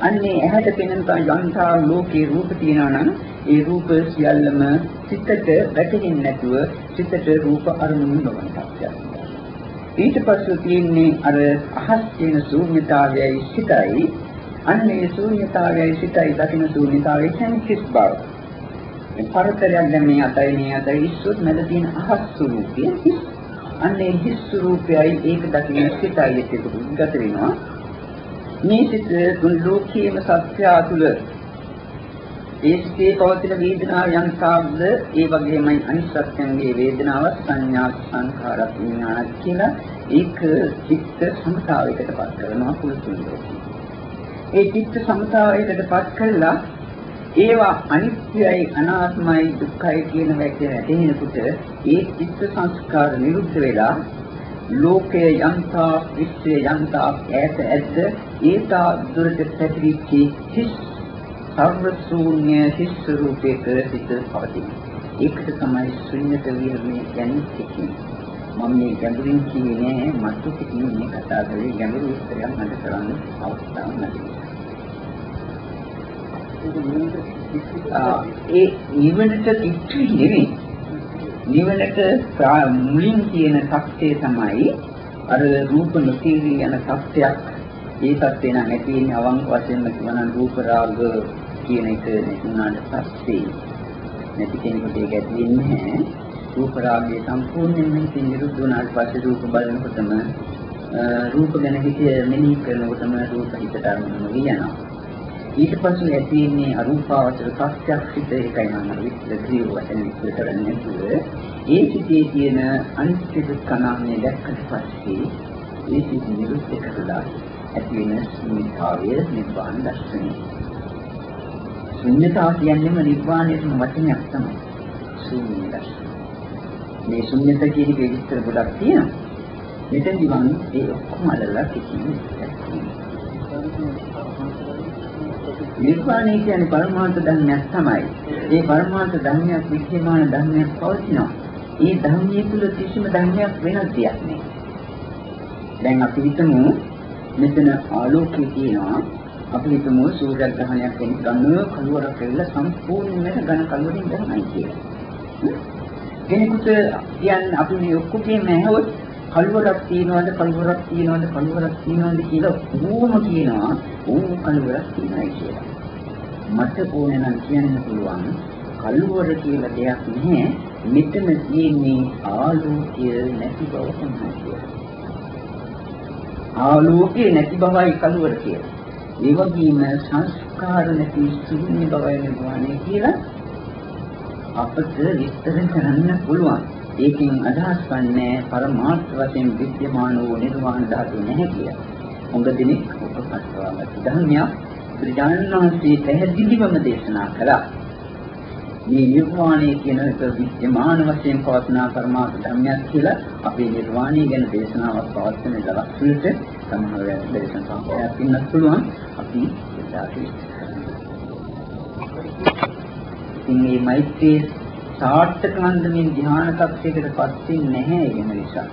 අන්නේ ඇහැට පෙනෙන යන්තා ලෝකේ රූප තියෙනවා නම් ඒ රූප සියල්ලම සිතට වැටෙන්නේ නැතුව සිතට රූප අරමුණු නොවන තත්ත්වයක්. ඊට පස්සේ තියෙන්නේ අර අහස් කියන ශූන්‍යතාවයයි සිතයි. අන්නේ ශූන්‍යතාවයයි සිතයි දකින්න ශූන්‍යතාවයේ සංකිස් බව. මේ පරතරයක් දැන් මේ අතයි මේ අතයි ඉස්සොත් මැද තියෙන අහස් ස්වરૂපයේ අන්නේ හිස් රූපයයි ඒක දකින්න සිතයි එක්ක ගත වෙනවා. මේ සිත තුන් ලෝකයේම සත්‍ය තුළ ඒ සිතේ පවතින වේදනාව යම් තාක්ද ඒ වගේමයි අනිස්සත්යන්ගේ වේදනාව සංඥා සංඛාරත් විඥානත් කියලා ඒක චිත්ත සමතාවයකට පත් කරනවා කුලතුන් ලෝකේ. ඒ චිත්ත සමතාවයකට පත් කළා ඒවා අනිත්‍යයි අනාත්මයි දුක්ඛයි කියන වැටේ වැටෙනකොට ඒ චිත්ත සංස්කාර නිරුද්ධ වෙලා ලෝකයේ යන්තා විශ්වයේ යන්තා ඈත ඇද්ද ඒතා දුරට පැතිරිච්ච හිස් සර්වශූන්‍ය හිස් රූපයක සිට පවතින. ඒකට තමයි ශුන්‍යත විහරණය කියන්නේ. මම මේ ගැඹුරින් කියන්නේ මතු පිටින් මේ කතා කරේ ගැඹුරු විස්තරයක් මට කරන්න අවස්ථාවක් නැති. ඒ නිවනට කිච්චි නෙවෙයි. නිවනට මුලින් කියන සත්‍යය තමයි අර රූප නොසීවි යන සත්‍යයක්. ඒ සත්‍ය නම් ඇති වෙන්නේ අවංක වශයෙන්ම කියනනම් රූප රාග කියන එක නැතුණාට පස්සේ නැති කෙනෙකුට ඒක ඇති වෙන්නේ නැහැ. රූප රාගය සම්පූර්ණයෙන්ම නිරුද්ධ වුණාට පස්සේ රූප බලනකොටම රූප ගැන හිතේ මෙනෙහි කරනකොටම රූප හිතට අරමුණු වෙනවා. ඊට පස්සේ ඇති වෙන්නේ අරූපාවචර ප්‍රත්‍යක්ෂිත ඒකයි මම විස්තර කිව්ව වචන විස්තර කරන්නේ නැතුව ඒ සිටේ තියෙන අනිත්‍ය දුක්ඛනාමය දැක්කට පස්සේ ඒ සිට නිරුද්ධ කරලා ඇති වෙන ශූන්‍යතාවය නිර්වාණ දර්ශනය. ශූන්‍යතාව කියන්නේම නිර්වාණයට වචනයක් තමයි. ශූන්‍ය දර්ශනය. මේ ශූන්‍යත කියන එකේ විස්තර ගොඩක් තියෙනවා. මෙතනදි මම ඒ ඔක්කොම අල්ලලා කිසිම නිර්වාණය කියන්නේ පරමාර්ථ ධර්මයක් තමයි. ඒ පරමාර්ථ ධර්මයක් විද්‍යමාන ධර්මයක් පවතිනවා. ඒ ධර්මයේ තුල කිසිම ධර්මයක් වෙනස් දෙයක් නෑ. දැන් අපි හිතමු මෙතන ආලෝකය තියෙනවා. අපි හිතමු සූර්යග්‍රහණයක් වෙන ගන්න කළුවරක් කියලා සම්පූර්ණයෙන්ම ඝන කළුවරින් ගන්නයි කියලා. කෙනෙකුට කියන්නේ අපි මේ ඔක්කොගෙම ඇහුවොත් කළුවරක් තියනවාද කළුවරක් තියනවාද කළුවරක් තියනවාද කියලා ඕම කියනවා ඕම කළුවරක් තියනයි කියලා. මට ඕනේ නම් කියන්න පුළුවන් කළුවර කියලා දෙයක් නැහැ. මෙතන තියෙන්නේ ආලෝකය නැති බව තමයි කියලා. ආලෝකය නැති බවයි කළුවර කියලා. ඒ වගේම සංස්කාර නැති ශූන්‍ය බවයි නිර්වාණය කියලා අපට විස්තර කරන්න පුළුවන්. ඒකෙන් අදහස් වන්නේ පරමාර්ථ වශයෙන් විද්‍යමාන වූ නිර්වාණ ධාතු නැහැ කියලා. හොඟ දිනෙක උපකට්ටවම ධර්මයක් ප්‍රජානනාංශී පැහැදිලිවම දේශනා කළා. මේ නිර්වාණය කියන එක විද්‍යමාන වශයෙන් පවත්නා පරමාර්ථ ධර්මයක් කියලා අපේ නිර්වාණය ගැන දේශනාවක් පවත්වන දවස් වලට සමහර දේශන සම්ප්‍රදායක් ඉන්නත් පුළුවන් අපි එදාට ඉතින් මේ මෛත්‍රී සාර්ථක වන්දමින් ධ්‍යාන කක්ෂයකට පත් වෙන්නේ නැහැ ඒ නිසා.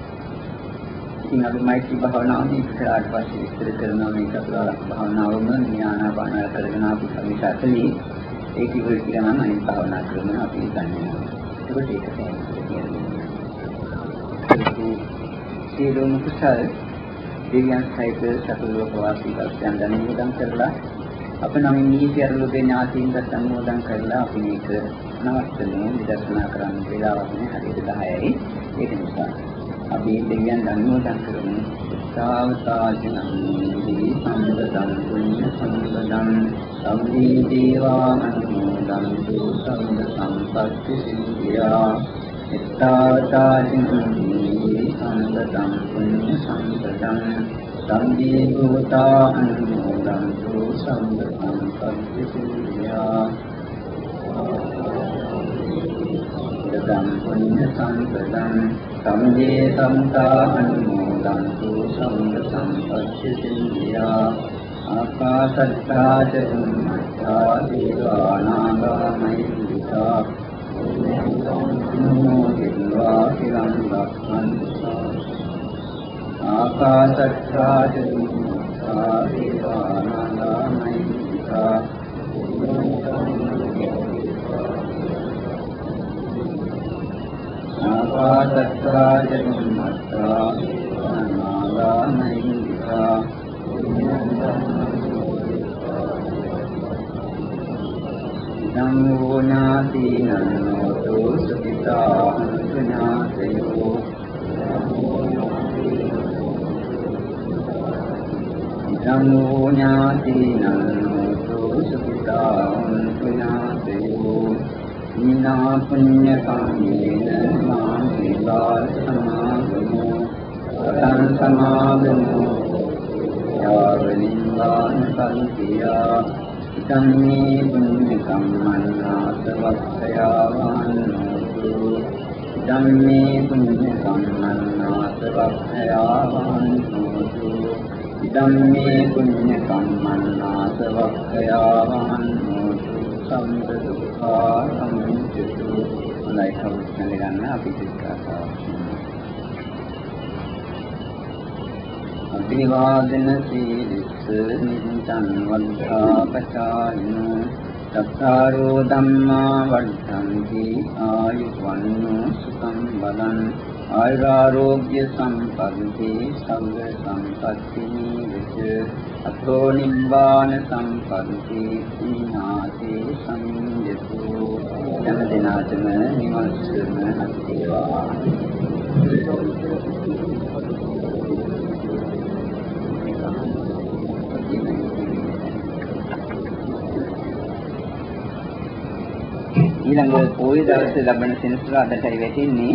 ඉතින් අපි මෛත්‍රී භාවනාව මේක කරාට පස්සේ විස්තර කරනවා මේ චතුරාර්ය භාවනාවම ඥානා බාහන කරගෙන අපි සමිෂාතලී ඒක ඉවර කියලා නම් අනිත් භාවනා කරන අපි දන්නේ. ඒකට ඒක තමයි. සියලුම කුසල් දෙවියන් සහිත චතුර්ලෝක වාසී කල්යන් දනිමුදන් කරලා අප නම් මේ සියලු දෙනාටින්ට සම්මෝදන් කරලා අපි මේක නවත්තමු විදර්ශනා කරන්න වේලාවක් නෑ හරියට 10යි ඒක නිසා අපි දෙවියන් ධර්මෝදන් කරමු සාවතාජනං සම්බදං පුඤ්ඤ සම්බදං සම්මේ දේවානුමෝදං තු සම්බ සම්පත්ති සිද්ධියා ඉත්තාවතාජනං සම්බදං පුඤ්ඤ සම්බදං සම්මේ භූතා අනුමෝදං තු සම්බ සම්පත්ති සිද්ධියා සම්පදං පුඤ්ඤ සම්පදං සම්මේ සම්තා අනුමෝදන්තු සම්ම සම්පත්ති සිද්ධියා ආකාශත්තා ච බුම්මත්තා දීවානාගාමයිතා නමෝ දිවා කිලං ලක්ඛන්තා ආකාශත්තා ච බුම්මත්තා දීවානාගාමයිතා ආකාශත්තාජ බුම්මත්තා අනාගාමහින්දිකා නමෝ ඥාතිනෝ සුඛිතා ඥාතයෝ නමෝ ඥාතිනෝ සුඛිතා ඥාතයෝ විනා පුඤ්ඤ කාමේන මාංගාල් සමාගමෝ අතං සමාගමෝ යාවලින්වාන සංකියා ඉතම්මේ පුඤ්ඤ කම්මන්නාස වක්ඛයාවන්නෝතු ඉතම්මේ පුඤ්ඤ කම්මන්නාස වක්ඛයාවන්නෝතු ඉතම්මේ පුඤ්ඤ කම්මන්නාස වක්ඛයාවන්නෝතු සම්බ දුක්ඛා සම්මුතිතු හොඳයි කවුරුත් ගන්න අපි සිතාතාවක් අභිවාදන සීලිස්ස නිච්ඡන් වද්ධා පචායිනෝ සත්තාරෝ ධම්මා වර්ධන්ති ආයුවන්නෝ සුඛං බලං ආයුරාරෝග්‍ය සම්පන්ති සංග සම්පත්තිනි විච අතෝ නිම්බාන සම්පන්ති සීනාති සංයතු යන දිනාචම නිමස්සම හත්වා ඊළඟ පොයි දවසේ ලබන සෙනසුරාදටයි වැටෙන්නේ.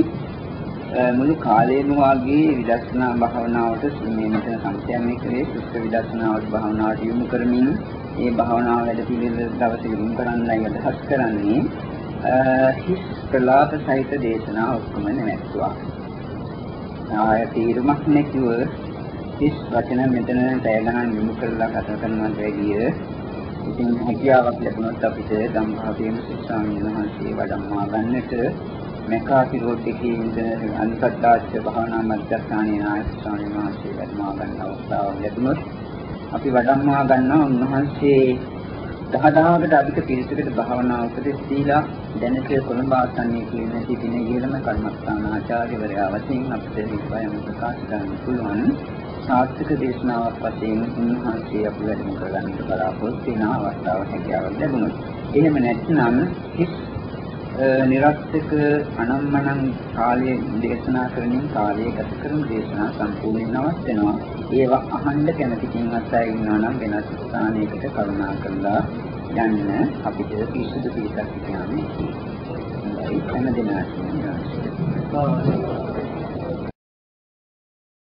මුළු කාලයම වාගේ විදර්ශනා භාවනාවට මේ මෙතන සංඛ්‍යාමයේ කරේ. සුත්ත විදර්ශනාවට භාවනාවට යොමු කරමින් ඒ භාවනාව වැඩ පිළිවෙල දවසේ යොමු කරන්නයි අදහස් කරන්නේ. හිස් ප්‍රලාප සහිත දේශනා ඔක්කොම නැවැත්තුවා. ආය තීරමක් නැතිව හිස් වචන මෙතන පැය ගණන් යොමු කරලා කතා කරනවට වැඩිය ඉතින් හැකියාවක් ලැබුණොත් අපිට ධම්මහාපේම ස්වාමීන් වහන්සේ වඩම්මා ගන්නට මෙකාති රෝඩ් එකේ ඉඳන් අනිසත්තාච්ච භාවනා මධ්‍යස්ථානයේ නායක ස්වාමීන් වහන්සේ වැඩමවා ගන්න අවස්ථාවක් ලැබුණොත් අපි වඩම්මා ගන්නවා උන්වහන්සේ දහදහකට අධික පිරිසකට භාවනා උපදෙස් දීලා දැනට කොළඹ ආසන්නයේ කියන සිටින ඉහළම කර්මස්ථාන ආචාර්යවරයා වශයෙන් අපිට විස්වයන් ප්‍රකාශ කරන්න පුළුවන් සාර්ථක දේශනාවක් වශයෙන් උන්වහන්සේ අපි වැඩම කරගන්නට බලාපොරොත්තු වෙන අවස්ථාවක් හැකියාවක් ලැබුණොත්. එහෙම නැත්නම් හිස් නිරස්තක අනම්මනම් කාලයේ දේශනා කරමින් කාලය ගත කරන දේශනා සම්පූර්ණයෙන් නවත් වෙනවා. ඒවා අහන්න කැමති කෙනෙක් අය ඉන්නවා නම් වෙනස් ස්ථානයකට කරුණා කරලා යන්න අපිට පිසුදු පිටක් කියන්නේ. හොඳයි හැම දිනකටම